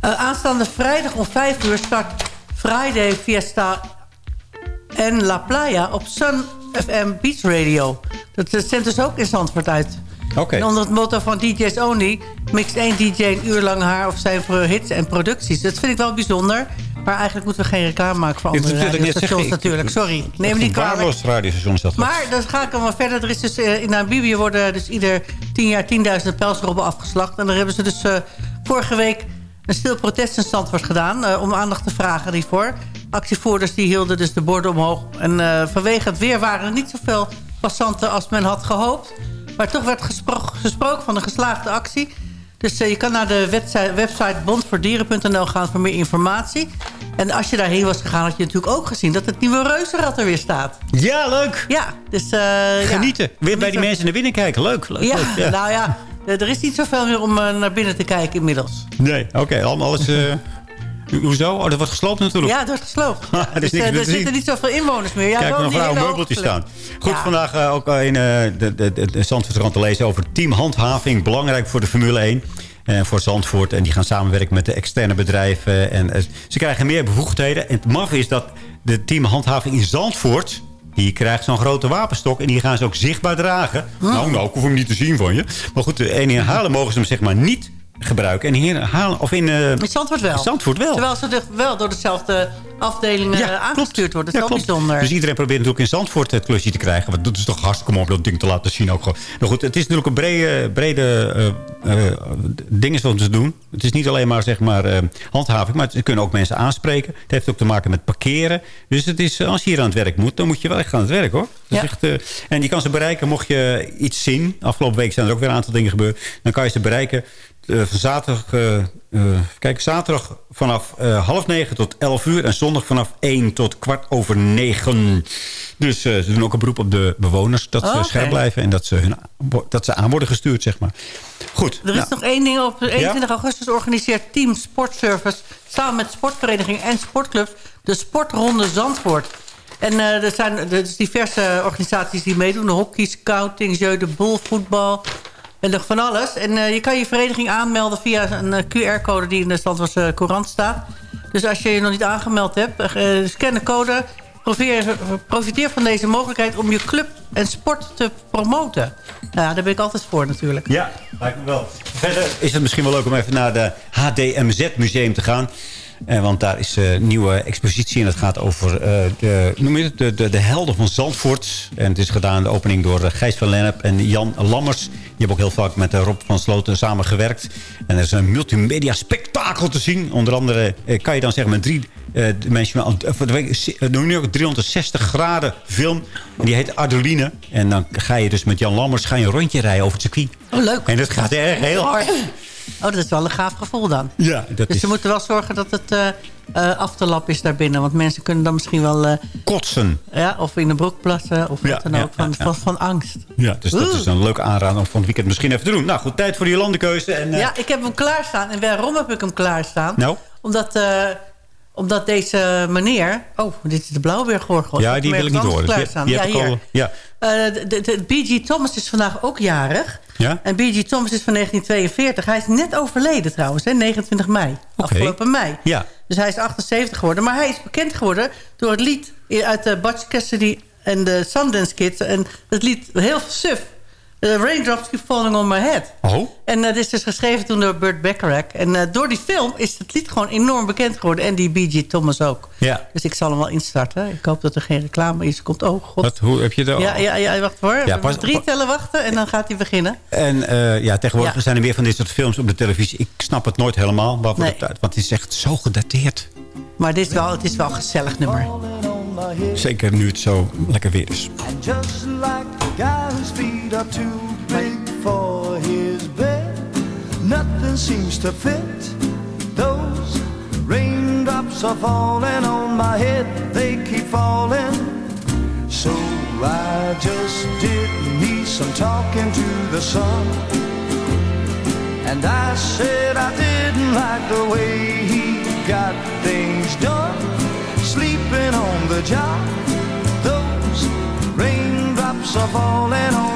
F: Eh, aanstaande vrijdag om 5 uur start Friday Fiesta en La Playa op Sun FM Beach Radio. Dat eh, zendt dus ook in Zandvoort uit.
D: Oké.
F: En onder het motto van DJ's Only mixt één DJ een uur lang haar of zijn voor hits en producties. Dat vind ik wel bijzonder. Maar eigenlijk moeten we geen reclame maken voor andere radiostations natuurlijk. Sorry, neem me niet kwalijk.
D: Waardeloos radiostation is dat.
F: Maar dan ga ik wel verder. Er is dus, eh, in Namibië worden dus ieder tien jaar tienduizenden pelsrobben afgeslacht. En daar hebben ze dus eh, vorige week een stil protest in Zandvoort gedaan... eh, om aandacht te vragen hiervoor. Actievoerders die hielden dus de borden omhoog. En vanwege het weer waren er niet zoveel passanten als men had gehoopt. Maar toch werd gespro gesproken van een geslaagde actie... Dus eh, je kan naar de website, bondvoordieren.nl gaan voor meer informatie. En als je daarheen was gegaan, had je natuurlijk ook gezien... dat het nieuwe reuzenrad er weer staat.
D: Ja, leuk.
F: Ja, dus... eh, ja.
D: Genieten. Weer bij die mensen naar binnen kijken. Leuk. leuk,
F: Ja,
D: leuk,
F: nou ja, er is niet zoveel meer om eh, naar binnen te kijken inmiddels.
D: Nee, oké. allemaal alles... ho- hoezo? Oh, dat wordt gesloopt natuurlijk.
F: Ja, het wordt gesloopt.
D: er is
F: Dus,
D: meer
F: er zitten niet zoveel inwoners meer. Ja,
D: Kijk, mevrouw, een
F: hele
D: meubeltje
F: hoge
D: staan. Goed,
F: Ja.
D: vandaag eh, ook in eh, de, de, de, krant te lezen over team handhaving. Belangrijk voor de Formule 1. eh, voor Zandvoort. En die gaan samenwerken met de externe bedrijven. En ze krijgen meer bevoegdheden. En het maf is dat de team handhaving in Zandvoort... Die krijgt zo'n grote wapenstok en die gaan ze ook zichtbaar dragen. Nou, nou, ik hoef hem niet te zien van je. Maar goed, de- en in Haarlem mogen ze hem zeg maar niet gebruiken. En hier Haarlem, of in... eh,
F: In Zandvoort wel.
D: Zandvoort wel.
F: Terwijl ze wel door dezelfde afdelingen
D: Ja,
F: eh, aangestuurd worden.
D: Ja,
F: Dat is wel
D: klopt.
F: bijzonder.
D: Dus iedereen probeert natuurlijk in Zandvoort het klusje te krijgen. Want dat is toch hartstikke mooi om dat ding te laten zien ook gewoon. Nou goed, het is natuurlijk een brede, brede eh, eh, dingen wat ze doen. Het is niet alleen maar, zeg maar handhaving, maar ze kunnen ook mensen aanspreken. Het heeft ook te maken met parkeren. Dus het is, als je hier aan het werk moet, dan moet je wel echt aan het werk hoor. Is
F: Ja.
D: echt, en je kan ze bereiken mocht je iets zien. Afgelopen week zijn er ook weer een aantal dingen gebeurd. Dan kan je ze bereiken zaterdag, eh, eh, kijk, zaterdag vanaf eh, half negen tot elf uur. En zondag vanaf één tot kwart over negen. Dus eh, ze doen ook een beroep op de bewoners. Dat ze
F: Oh,
D: scherp blijven en dat ze, hun, dat ze aan worden gestuurd, zeg maar. Goed.
F: Er is
D: nou,
F: nog één ding. Op 21 augustus organiseert Team Sportservice... samen met sportverenigingen en sportclubs... de Sportronde Zandvoort. En eh, er zijn dus diverse organisaties die meedoen. Hockey, scouting, jeu de voetbal... en van alles. En eh, je kan je vereniging aanmelden via een eh, QR-code... die in de Zandvoortse Courant staat. Dus als je je nog niet aangemeld hebt... eh, scan de code Profiteer, profiteer van deze mogelijkheid om je club en sport te promoten. Nou, daar ben ik altijd voor natuurlijk.
D: Ja, lijkt me wel. Verder is het misschien wel leuk om even naar de HDMZ-museum te gaan. Eh, want daar is eh, een nieuwe expositie en het gaat over eh, de, noem je het, de, de, de helden van Zandvoort. En het is gedaan, de opening door eh, Gijs van Lennep en Jan Lammers. Die hebben ook heel vaak met eh, Rob van Sloten samengewerkt. En er is een multimedia spektakel te zien. Onder andere eh, kan je dan zeggen met drie eh, eh, eh, noem je ook 360 graden film. En die heet Adeline. En dan ga je dus met Jan Lammers ga je een rondje rijden over het circuit.
F: Oh, leuk.
D: En dat gaat erg heel hard.
F: Oh, dat is wel een gaaf gevoel dan.
D: Ja, dat
F: dus
D: is
F: ze moeten wel zorgen dat het eh, af te lap is daarbinnen. Want mensen kunnen dan misschien wel... eh,
D: kotsen.
F: ja, of in de broek plassen of
D: Ja,
F: wat dan
D: ja,
F: ook. Van,
D: ja.
F: Van, van angst.
D: Ja, dus dat is een leuke aanrader om van het weekend misschien even te doen. Nou goed, tijd voor die landenkeuze. En,
F: Ja, ik heb hem klaarstaan. En waarom heb ik hem klaarstaan?
D: Nou?
F: Omdat, omdat deze meneer... Oh, dit is de Blauwbeergorgel.
D: Ja, die wil ik niet horen. Die- die
F: ja, hier.
D: ja.
F: Eh, de, de, de B.G. Thomas is vandaag ook jarig.
D: Ja?
F: En B.G. Thomas is van 1942. Hij is net overleden trouwens, hè, 29 mei. Afgelopen mei.
D: Ja.
F: Dus hij is 78 geworden. Maar hij is bekend geworden door het lied uit de Butch Cassidy en de Sundance Kids. En het lied heel suf. The Raindrops Keep Falling On My Head.
D: Oh?
F: En dat is dus geschreven toen door Burt Bacharach. En eh, door die film is het lied gewoon enorm bekend geworden. En die B.G. Thomas ook.
D: Ja.
F: Dus ik zal hem wel instarten. Ik hoop dat er geen reclame is. Komt, oh god.
D: Wat, hoe heb je dat?
F: Ja, ja, ja, wacht hoor.
D: Ja, pas-
F: drie tellen wachten en dan gaat hij beginnen.
D: En eh, ja, tegenwoordig
F: Ja.
D: zijn er meer van dit soort films op de televisie. Ik snap het nooit helemaal.
F: Nee.
D: het want het is echt zo gedateerd.
F: Maar dit is wel, het is wel een gezellig nummer.
D: Zeker nu het zo lekker weer is.
O: Just like the guy whose feet are too big for his bed, nothing seems to fit. Those raindrops are falling on my head, they keep falling. So I just did me some talking to the sun. And I said I didn't like the way he got things done. Sleeping on the job, those raindrops are falling on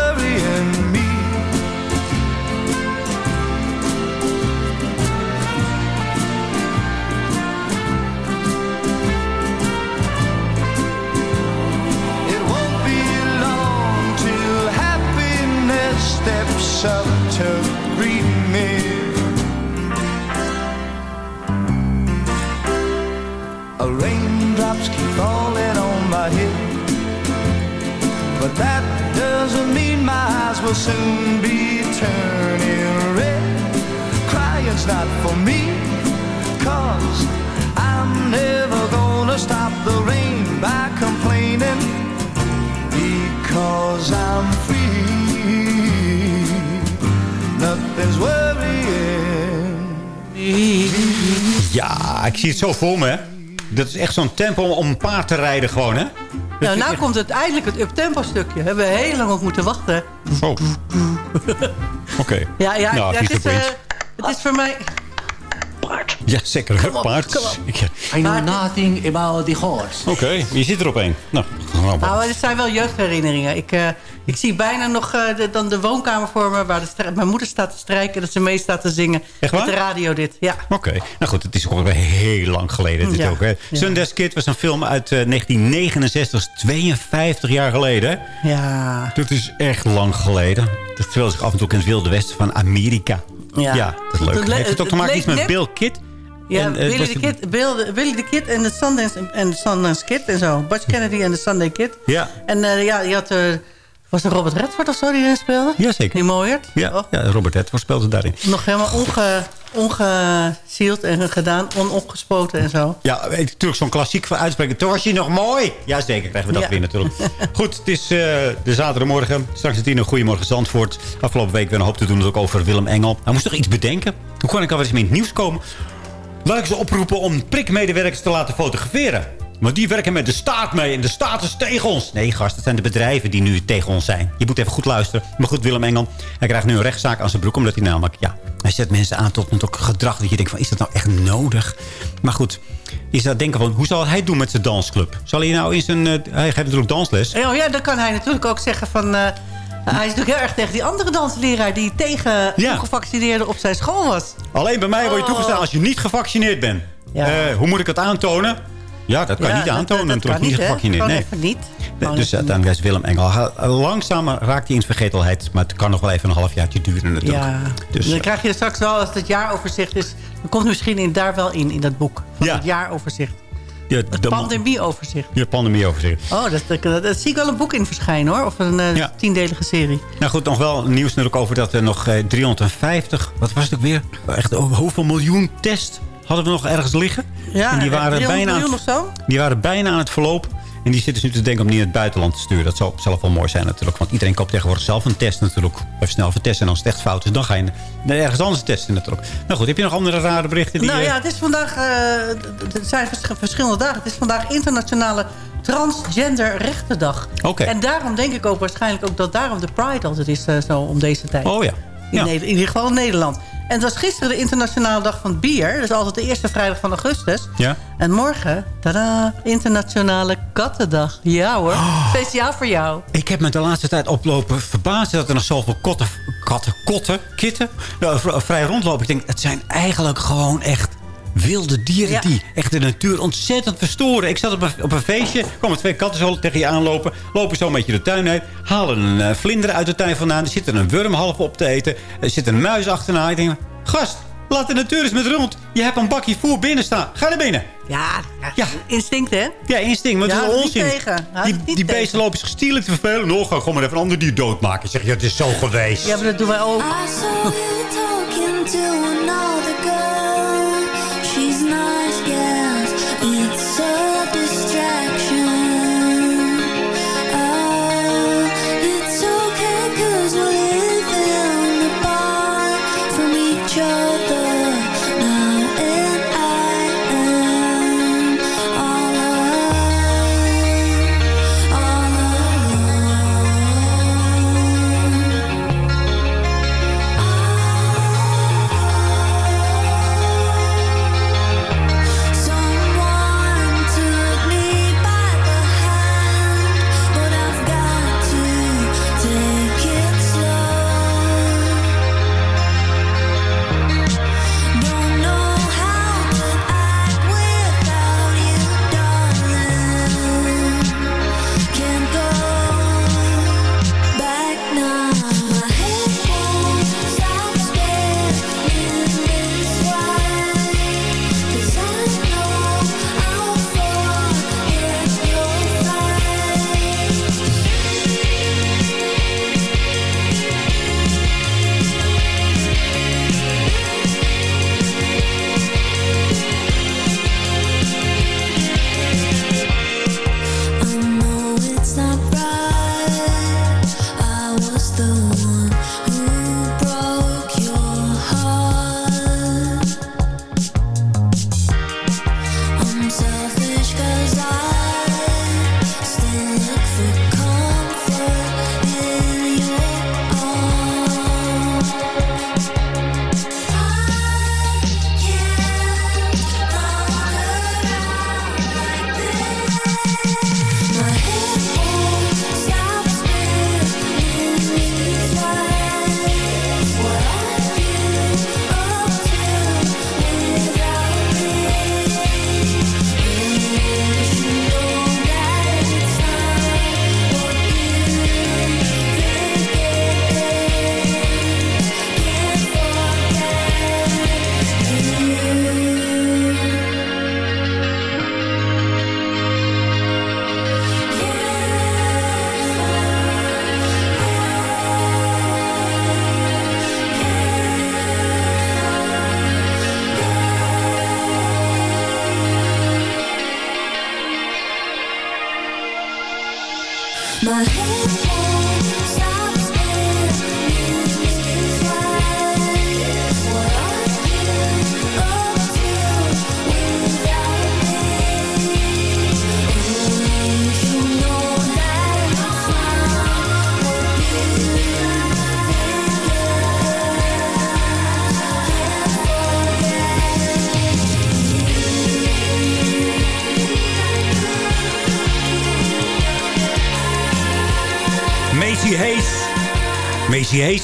O: up to greet me. A raindrops keep falling on my head, but that doesn't mean my eyes will soon be turning red. Crying's not for me, cause I'm never gonna stop the rain by complaining because I'm
D: Ja, ik zie het zo voor me. Dat is echt zo'n tempo om een paard te rijden gewoon, hè?
F: Nou, nou komt het eindelijk het uptempo stukje. We hebben heel lang op moeten wachten.
D: Oh. Oké.
F: Ja, ja,
D: Nou,
F: het, is, eh, het is voor mij...
D: Ja, zeker. Paard.
F: kom op.
D: Ik-
P: I know nothing about the horse.
D: Oké, je zit er op één. Nou.
F: Nou, het zijn wel jeugdherinneringen. Ik, eh, ik zie bijna nog eh, de, dan de woonkamer voor me... waar de mijn moeder staat te strijken... dat ze mee staat te zingen.
D: Echt waar?
F: Met de radio dit, ja.
D: Oké, nou goed, het is gewoon weer heel lang geleden dit
F: Ja,
D: ook. Hè.
F: ja.
D: Sundance Kid was een film uit eh, 1969, dat is 52 jaar geleden.
F: Ja.
D: Dat is echt lang geleden. Dat speelde zich af en toe in het wilde westen van Amerika.
F: Ja.
D: Ja, dat is leuk.
F: Het
D: Heeft het ook te maken iets met Bill Kid?
F: Ja,
D: En, eh,
F: Billy, Kid, Bill, de- Billy the Kid en de Sundance, en Sundance Kid en zo. Butch Kennedy en de Sunday Kid.
D: Ja.
F: En eh, ja, je had eh, Was het Robert Redford of zo die erin speelde?
D: Jazeker.
F: Die mooiert?
D: Ja, ja Robert Redford speelde daarin.
F: Nog helemaal onge, ongezield en gedaan, onopgespoten en zo.
D: Ja, natuurlijk zo'n klassiek uitspreken. Toen was je nog mooi. Jazeker, krijgen we dat
F: Ja.
D: weer natuurlijk. Goed, het is de zaterdagmorgen. Straks het tien een Goedemorgen Zandvoort. Afgelopen week weer een hoop te doen ook over Willem Engel. Hij moest toch iets bedenken? Hoe kon ik al eens mee in het nieuws komen? Laat ik ze oproepen om prikmedewerkers te laten fotograferen. Want die werken met de staat mee en de staat is tegen ons. Nee, gast, het zijn de bedrijven die nu tegen ons zijn. Je moet even goed luisteren. Maar goed, Willem Engel, hij krijgt nu een rechtszaak aan zijn broek... omdat hij namelijk, ja, hij zet mensen aan tot met ook gedrag... dat je denkt van, is dat nou echt nodig? Maar goed, je zou denken van, hoe zal hij doen met zijn dansclub? Zal hij nou in zijn... eh, hij geeft natuurlijk dansles.
F: Oh ja, dan kan hij natuurlijk ook zeggen van... eh, hij is natuurlijk heel erg tegen die andere dansleraar... die tegen
D: Ja.
F: ongevaccineerden op zijn school was.
D: Alleen bij mij word je
F: Oh.
D: toegestaan als je niet gevaccineerd bent.
F: Ja.
D: Eh, hoe moet ik het aantonen? Ja, dat kan je
F: Ja,
D: niet
F: dat-
D: aantonen.
F: dat- dat kan
D: niet gevaccineerd. Nee.
F: even niet. Gewoon
D: Dus uiteindelijk is Willem Engel. Langzaam raakt hij in vergetelheid. Maar het kan nog wel even een halfjaartje duren natuurlijk.
F: Ja,
D: Dus,
F: dan
D: eh,
F: krijg je straks wel, als het jaaroverzicht is... dan komt misschien in, daar wel in, in dat boek. Van
D: Ja.
F: het jaaroverzicht.
D: Ja,
F: Het
D: de,
F: pandemieoverzicht.
D: Ja, pandemie overzicht.
F: Oh, dat, dat, zie ik wel een boek in verschijnen, hoor. Of een eh,
D: Ja.
F: tiendelige serie.
D: Nou goed, nog wel nieuws natuurlijk over dat er nog eh, 350... Wat was het ook weer? Echt over hoeveel miljoen test hadden we nog ergens liggen?
F: Ja,
D: en die waren,
F: 300
D: bijna aan,
F: of zo?
D: die waren bijna aan het verlopen. En die zitten dus nu te denken om die in het buitenland te sturen. Dat zou zelf wel mooi zijn natuurlijk. Want iedereen koopt tegenwoordig zelf een test natuurlijk. Even snel vertesten. En als het echt fout is, dan ga je naar ergens anders testen natuurlijk. Nou goed, heb je nog andere rare berichten? Die,
F: nou
D: eh,
F: ja, het is vandaag... eh, d- d- het zijn vers- verschillende dagen. Het is vandaag internationale transgender rechtendag.
D: Oké.
F: En daarom denk ik ook waarschijnlijk ook dat daarom de Pride altijd is eh, zo om deze tijd.
D: Oh ja.
F: In, in ieder geval in Nederland. En het was gisteren de internationale dag van het bier. Dat is altijd de eerste vrijdag van augustus.
D: Ja.
F: En morgen, tada, internationale kattendag. Ja hoor,
D: Oh.
F: speciaal voor jou.
D: Ik heb me de laatste tijd oplopen verbaasd dat er nog zoveel kotten, katten, kotten, kitten nou, vrij rondlopen. Ik denk, het zijn eigenlijk gewoon echt wilde dieren
F: Ja.
D: die echt de natuur ontzettend verstoren. Ik zat op een, op een feestje, kwamen twee katten zo tegen je aanlopen. Lopen zo een beetje de tuin uit. Halen een eh, vlinder uit de tuin vandaan. Er zit er een worm half op te eten. Er zit een muis achterna. Ik denk, gast, laat de natuur eens met rond. Je hebt een bakje voer binnen staan. Ga naar binnen.
F: Ja, ja, instinct hè?
D: Ja, instinct, maar
F: Ja,
D: het is wel onzin.
F: tegen.
D: Die,
F: het niet
D: die
F: tegen.
D: beesten lopen zich stierlijk te vervelen. Nog, ga gewoon maar even een ander dier doodmaken. Ik zeg, ja, het is zo geweest.
F: Ja, maar dat doen wij ook.
M: talking to another girl.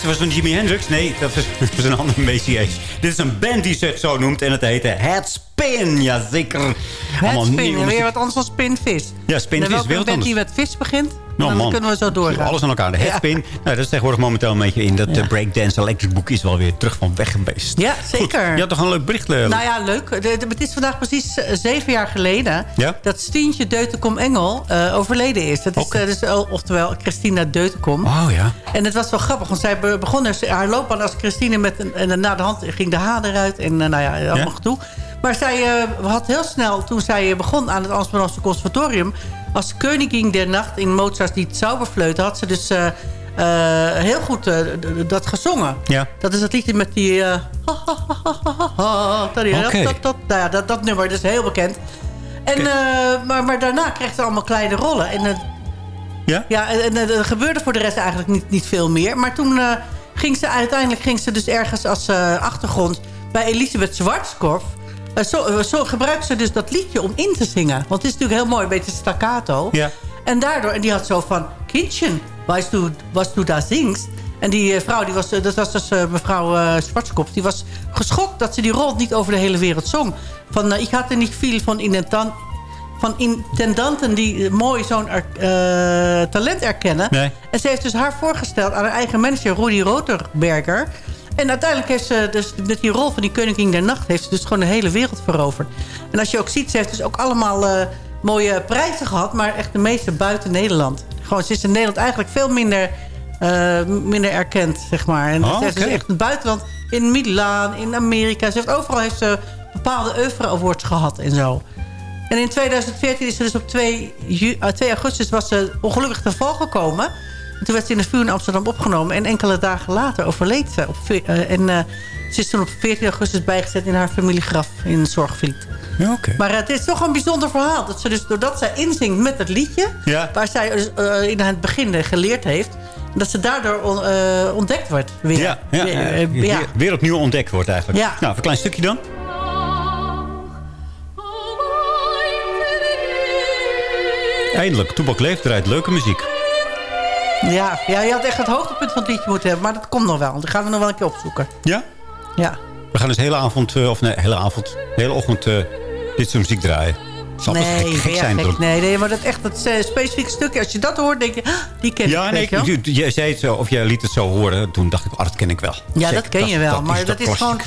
D: Was van Jimi Hendrix? Nee, dat was, dat was een andere Hayes. Dit is een band die zich zo noemt en het heette Headspin. Jazeker. Allemaal
F: Het spin,
D: nieuwe
F: weer wat anders dan spinvis.
D: Ja, spinvis,
F: En welke band die met vis begint,
D: Nou,
F: dan
D: man.
F: kunnen we zo doorgaan.
D: Alles aan elkaar. De headspin. Nou, dat is tegenwoordig momenteel een beetje in. Dat
F: Ja.
D: eh, Breakdance Electric Book is wel weer terug van weg geweest.
F: Ja, zeker.
D: Goed, je had toch een leuk bericht, eh,
F: Nou ja, leuk. De- de- het is vandaag precies eh, zeven jaar geleden...
D: Ja?
F: dat Stientje Deutenkom Engel overleden is. Dat is eh, dus, eh, oftewel Christina Deutenkom.
D: Oh ja.
F: En het was wel grappig, want zij be- begon dus haar loopbaan als Christine... Met een, en na de hand ging de haar eruit en nou ja, allemaal gedoe. Maar zij eh, had heel snel, toen zij eh, begon aan het Amsterdamse Conservatorium... als Königin der Nacht in Mozart's Die Zauberfleuten... had ze dus eh, heel goed dat gezongen.
D: Ja.
F: Dat is het liedje met die... dat, dat, dat, nou dat, dat nummer, dat is heel bekend. En, maar, maar daarna kreeg ze allemaal kleine rollen. En,
D: Ja?
F: ja, en, er gebeurde voor de rest eigenlijk niet, niet veel meer. Maar toen ging ze uiteindelijk ging ze dus ergens als achtergrond... bij Elisabeth Zwartskopf... eh, zo, eh, zo gebruikte ze dus dat liedje om in te zingen. Want het is natuurlijk heel mooi, een beetje staccato.
D: Ja.
F: En daardoor, en die had zo van... Kindchen, weißt du, was du da singst? En die eh, vrouw, die was, dat was dus mevrouw Zwartskopf... die was geschokt dat ze die rol niet over de hele wereld zong. Van, ik had er niet veel van in het dan van intendanten die mooi zo'n eh, talent erkennen.
D: Nee.
F: En ze heeft dus haar voorgesteld aan haar eigen manager Rudy Roterberger. En uiteindelijk heeft ze dus met die rol van die koningin der nacht... heeft ze dus gewoon de hele wereld veroverd. En als je ook ziet, ze heeft dus ook allemaal eh, mooie prijzen gehad... maar echt de meeste buiten Nederland. Gewoon, ze is in Nederland eigenlijk veel minder, eh, minder erkend, zeg maar. En
D: Oh,
F: ze heeft dus echt in het buitenland, in Milaan, in Amerika... Ze heeft, overal heeft ze bepaalde oeuvre awards gehad en zo. En in 2014 is ze dus op 2, ju- eh, 2 augustus was ze ongelukkig te val gekomen. En toen werd ze in de vuur in Amsterdam opgenomen. En enkele dagen later overleed ze. Op, eh, en eh, ze is toen op 14 augustus bijgezet in haar familiegraf in Zorgvliet.
D: Ja.
F: Maar eh, het is toch een bijzonder verhaal. Dat ze dus, doordat zij inzingt met het liedje...
D: Ja.
F: waar zij dus, in het begin geleerd heeft... dat ze daardoor on- ontdekt wordt weer.
D: Ja, ja,
F: Weer, ja.
D: weer, weer opnieuw ontdekt wordt eigenlijk.
F: Ja.
D: Nou, even een klein stukje dan. Eindelijk, Toebak leeft eruit. Leuke muziek.
F: Ja, ja, je had echt het hoogtepunt van het liedje moeten hebben. Maar dat komt nog wel. Dat gaan we nog wel een keer opzoeken.
D: Ja?
F: Ja.
D: We gaan dus de hele avond, eh, of nee, hele avond, de hele ochtend eh, dit soort muziek draaien. Het zal
F: Nee,
D: gek, gek
F: ja,
D: zijn,
F: gek.
D: toch?
F: nee, nee, maar dat echt dat eh, specifieke stukje. Als je dat hoort, denk je, "Ah, die ken
D: Ja,
F: ik.
D: nee,
F: wel.
D: ik- jij zei het zo, of jij liet het zo horen. Toen dacht ik, ah, dat ken ik wel.
F: Ja,
D: Zeker,
F: dat ken je wel. maar dat is
D: klassiek.
F: gewoon...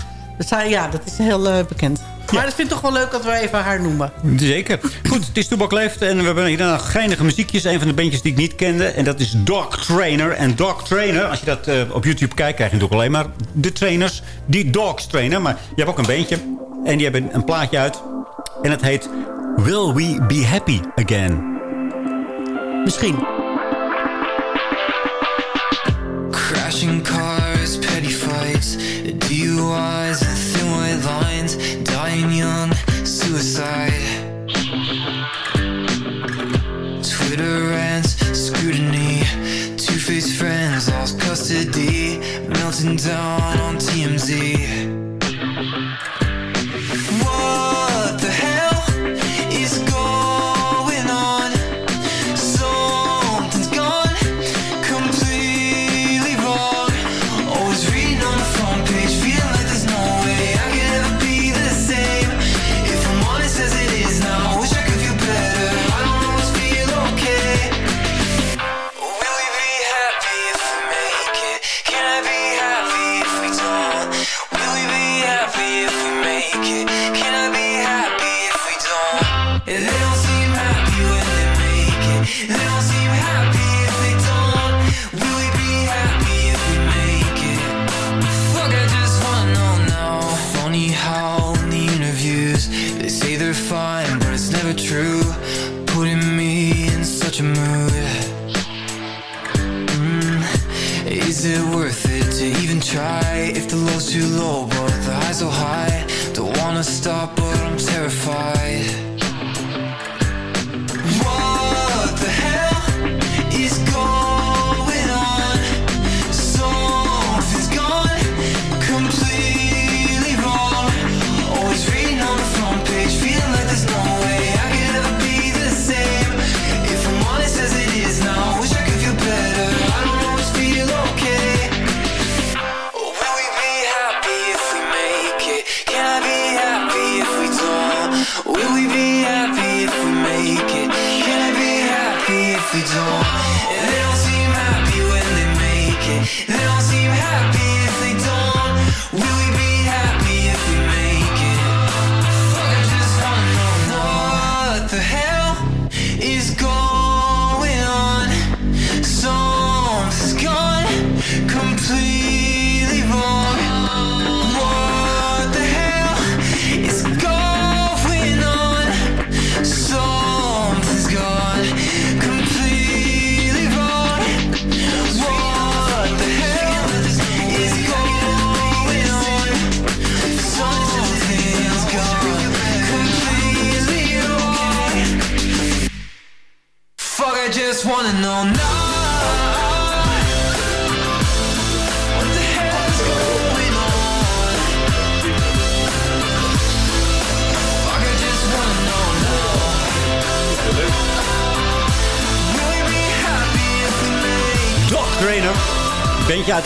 F: Dat ja, dat is heel eh, bekend. Maar dat vind ik toch wel leuk dat we even haar noemen.
D: Zeker. Goed, het is Toebak Leeft en we hebben hier dan geinige muziekjes. Een van de bandjes die ik niet kende. En dat is Dog Trainer. En Dog Trainer, als je dat eh, op YouTube kijkt... krijg je natuurlijk alleen maar de trainers die dogs trainen. Maar je hebt ook een bandje. En die hebben een plaatje uit. En het heet Will We Be Happy Again?
F: Misschien.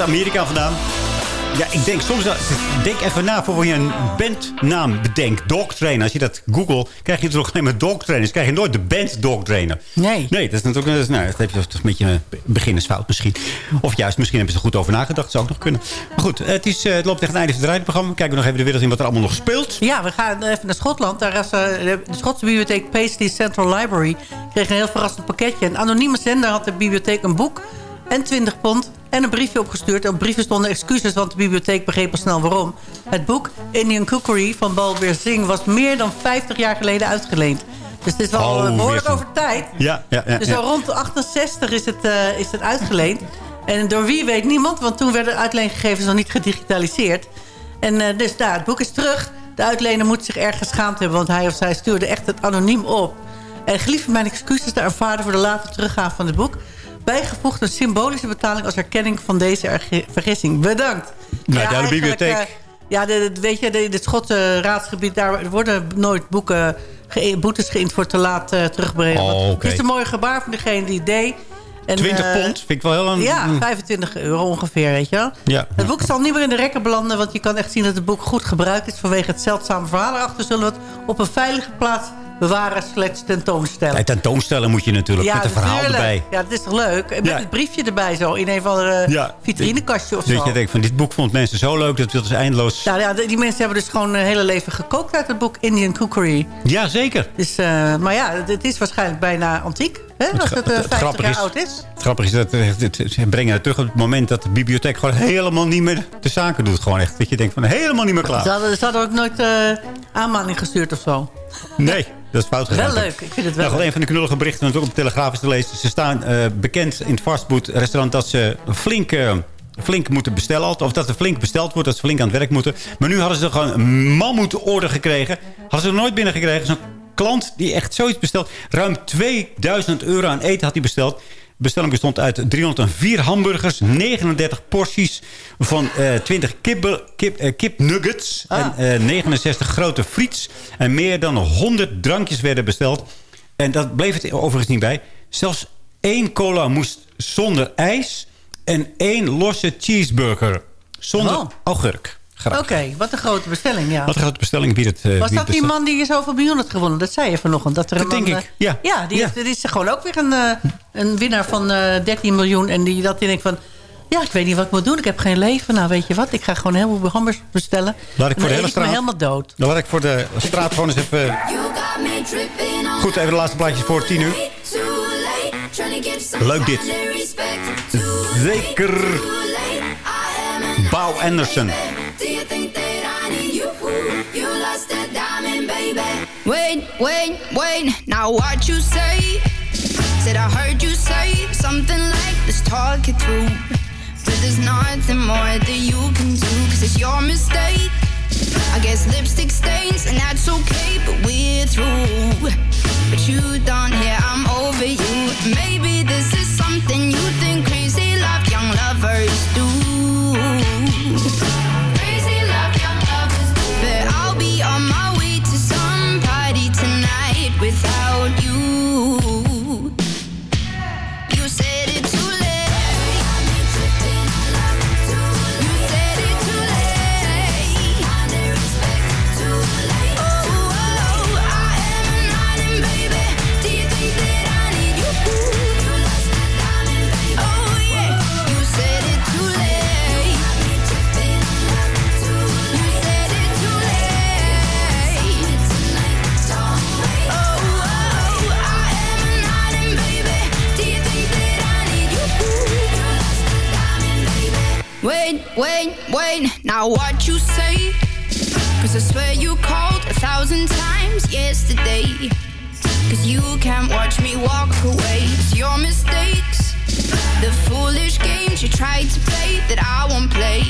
D: Amerika vandaan. Ja, ik denk soms... Denk even na voor je een bandnaam bedenkt. Dog Trainer. Als je dat googelt, krijg je toch alleen maar Dog Trainers. krijg je nooit de band Dog Trainer.
F: Nee.
D: Nee, dat is natuurlijk... dat is- Nou, dat heb je toch een beetje een beginnersfout misschien. Of juist, misschien hebben ze er goed over nagedacht. zou ook nog kunnen. Maar goed, het, is, eh, het loopt tegen het einde van het rijdenprogramma. Kijken we nog even de wereld in wat er allemaal nog speelt.
F: Ja, we gaan even naar Schotland. Daar is, eh, de Schotse bibliotheek Paisley Central Library... kreeg een heel verrassend pakketje. Een anonieme zender had de bibliotheek een boek en 20 pond... en een briefje opgestuurd. Op brieven stonden excuses, want de bibliotheek begreep al snel waarom. Het boek Indian Cookery van Balbir Singh... was meer dan 50 jaar geleden uitgeleend. Dus het is wel
D: Oh,
F: eh, behoorlijk over tijd.
D: Ja, ja, ja.
F: Dus al rond de 68 is het, eh, is het uitgeleend. En door wie weet niemand, want toen werden uitleengegevens nog niet gedigitaliseerd. En eh, dus nou, het boek is terug. De uitlener moet zich erg geschaamd hebben, want hij of zij stuurde echt het anoniem op. En gelieve mijn excuses te ervaren voor de late teruggave van het boek. Bijgevoegd een symbolische betaling als erkenning van deze vergissing. Bedankt.
D: Nou, ja, de bibliotheek.
F: eh, ja, de, de- weet je, de, de Schotse raadsgebied, daar worden nooit boeken, ge, boetes geïnd voor te laat eh, terugbrengen.
D: Oh.
F: Het is een mooi gebaar van degene die het deed. En,
D: 20
F: eh,
D: pond, vind ik wel heel... Een,
F: Ja, 25 euro ongeveer, weet je wel.
D: Ja.
F: Het boek zal niet meer in de rekken belanden... want je kan echt zien dat het boek goed gebruikt is... vanwege het zeldzame verhaal erachter... zullen we het op een veilige plaats bewaren slechts tentoonstellen.
D: Ja, tentoonstellen moet je natuurlijk, met een verhaal erbij.
F: Ja, dat is toch leuk? Met
D: Ja.
F: het briefje erbij zo, in een van de
D: Ja.
F: vitrinekastje of
D: Dat
F: zo.
D: je denkt van, dit boek vond mensen zo leuk, dat het is eindeloos...
F: Nou ja, die mensen hebben dus gewoon hun hele leven gekookt uit het boek Indian Cookery.
D: Ja, zeker.
F: Dus, eh, maar ja, het is waarschijnlijk bijna antiek. Hè, als het, eh, 50
D: grappige
F: jaar
D: is-
F: oud is.
D: Het grappige is dat eh, ze brengen het terug op het moment dat de bibliotheek gewoon helemaal niet meer de zaken doet. Gewoon echt. Dat je denkt van helemaal niet meer
F: Ze
D: klaar.
F: hadden, ze hadden ook nooit eh, aanmaning gestuurd of zo.
D: Nee, dat is fout gegaan.
F: Wel leuk, ik vind het wel
D: Nou, een van de knullige berichten natuurlijk op de Telegraaf is te lezen. Ze staan eh, bekend in het fastfoodrestaurant dat ze flink, eh, flink moeten bestellen. Of dat er flink besteld wordt, dat ze flink aan het werk moeten. Maar nu hadden ze gewoon een mammoetorder gekregen. Hadden ze er nooit binnengekregen. Zo'n klant die echt zoiets bestelt. Ruim 2000 euro aan eten had hij besteld. De bestelling bestond uit 304 hamburgers, 39 porties van eh 20 kip, kip, eh, kipnuggets
F: Ah.
D: en eh, 69 grote friets. En meer dan 100 drankjes werden besteld. En dat bleef het overigens niet bij. Zelfs één cola moest zonder ijs en één losse cheeseburger zonder
F: Oh.
D: augurk.
F: Oké, wat een grote bestelling, ja.
D: Wat een grote bestelling biedt het. eh,
F: Was dat die
D: bestel-
F: man die zoveel miljoen had gewonnen? Dat zei je vanochtend. Dat er een
D: Dat
F: man,
D: denk
F: eh,
D: ik, ja.
F: Ja, die,
D: Ja.
F: Heeft, die is gewoon ook weer een, eh, een winnaar van eh 13 miljoen. En die dat die denkt van... Ja, ik weet niet wat ik moet doen. Ik heb geen leven. Nou, weet je wat? Ik ga gewoon heel veel hamburgers bestellen.
D: Laat ik voor de hele straat...
F: helemaal dood.
D: Dan laat ik voor de straat gewoon eens even... Goed, even de laatste plaatjes voor 10 uur. Leuk dit. Zeker. Bow Anderson.
Q: Wait, wait, wait. Now what you say? Said I heard you say something like let's talk it through. So there's nothing more that you can do, cause it's your mistake. I guess lipstick stains, and that's okay, but we're through. But you don't hear I'm over you. Maybe this is something you think wait. Now what you say? Cause I swear you called a thousand times yesterday. Cause you can't watch me walk away. It's your mistakes. The foolish games you tried to play that I won't play.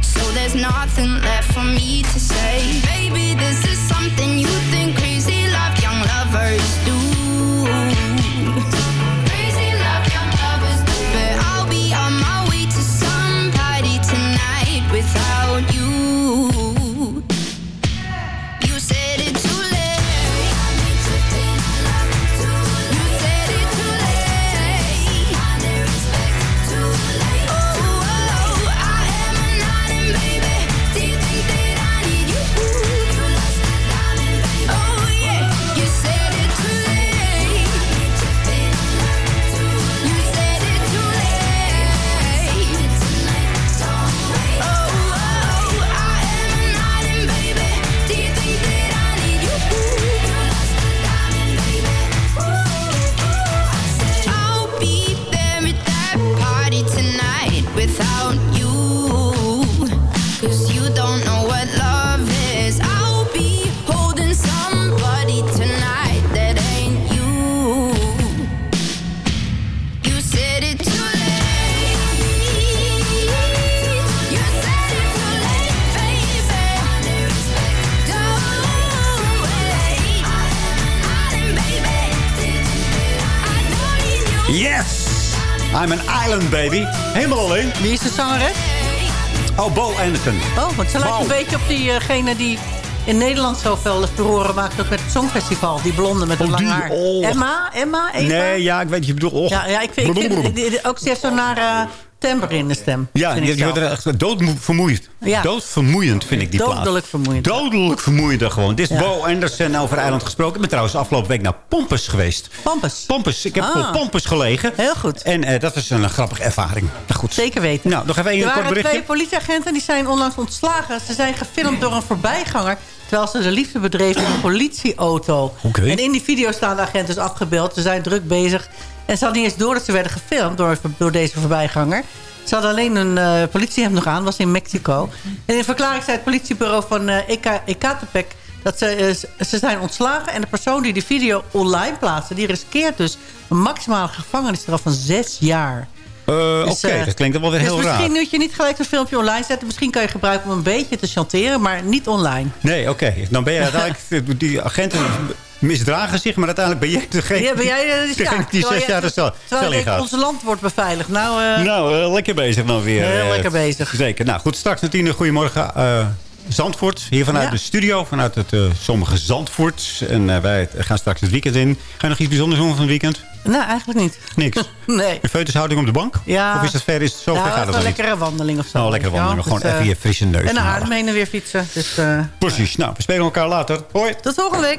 Q: So there's nothing left for me to say. Baby, this is something you think crazy love young lovers do. Island baby.
D: Helemaal alleen.
F: Wie is de zangeres?
D: Oh, Bo Anderson.
F: Oh, want ze lijkt
D: Wow.
F: een beetje op diegene die in Nederland zoveel furoren maakt. Ook met het Songfestival. Die blonde met een
D: Oh,
F: lang haar.
D: oh.
F: Emma? Emma? Eva?
D: Nee, ja, ik weet wat je bedoelt. Och.
F: Ja, ja, ik vind, ik vind die- ook ze heeft zo'n nare timbre in de stem.
D: Ja, je, wordt er echt doodvermoeiend.
F: Ja.
D: Doodvermoeiend vind ik die plaat.
F: Dodelijk vermoeiend.
D: Dodelijk vermoeiender gewoon. Dit is
F: Ja.
D: Bo Anderson over eiland gesproken. Ik ben trouwens afgelopen week naar Pompus geweest.
F: Pompus?
D: Pompus. Ik heb
F: Ah.
D: voor Pompus gelegen.
F: Heel goed.
D: En eh, dat is een grappige ervaring. Nou, goed.
F: Zeker weten.
D: Nou, nog even
F: Er
D: één kort
F: waren
D: berichtje.
F: twee politieagenten die zijn onlangs ontslagen. Ze zijn gefilmd door een voorbijganger... terwijl ze de liefde bedreven in een politieauto.
D: Oké.
F: En in die video staan de agenten dus afgebeeld. Ze zijn druk bezig. En ze hadden niet eens door dat ze werden gefilmd door, door deze voorbijganger. Ze hadden alleen een eh politiehemd nog aan. was in Mexico. En in verklaring zei het politiebureau van Eka- Ecatepec... dat ze, eh, ze zijn ontslagen. En de persoon die de video online plaatste... die riskeert dus een maximale gevangenisstraf van zes jaar. Dus,
D: Oké, dat klinkt dan wel weer
F: dus
D: heel
F: misschien
D: raar.
F: moet je niet gelijk een filmpje online zetten. Misschien kan je gebruiken om een beetje te chanteren, maar niet online.
D: Nee, oké. Dan ben je uiteindelijk... Die agenten misdragen zich, maar uiteindelijk ben jij degene,
F: Ja, ben jij eh,
D: degene
F: ja,
D: die zes jaar de cel, ingaat.
F: ons land wordt beveiligd. Nou, eh,
D: Nou, eh, lekker bezig dan weer.
F: Heel lekker bezig.
D: Zeker. Nou goed, straks naar tien. Goedemorgen. Zandvoort, hier vanuit
F: Ja.
D: de studio, vanuit het sommige Zandvoort. En wij gaan straks het weekend in. Ga je nog iets bijzonders doen van het weekend?
F: nou, eigenlijk niet.
D: Niks.
F: Nee.
D: Een feutushouding op de bank?
F: Ja.
D: Of is het ver? Is het zo ver
F: nou,
D: gaat het
F: een lekkere wandeling of zo.
D: Oh, lekkere wandeling. Gewoon
F: Dus,
D: even je frisse neus
F: En
D: halen.
F: Haarlem heen en weer fietsen. Dus
D: Precies. Nou, we spelen elkaar later. Hoi.
F: tot volgende week.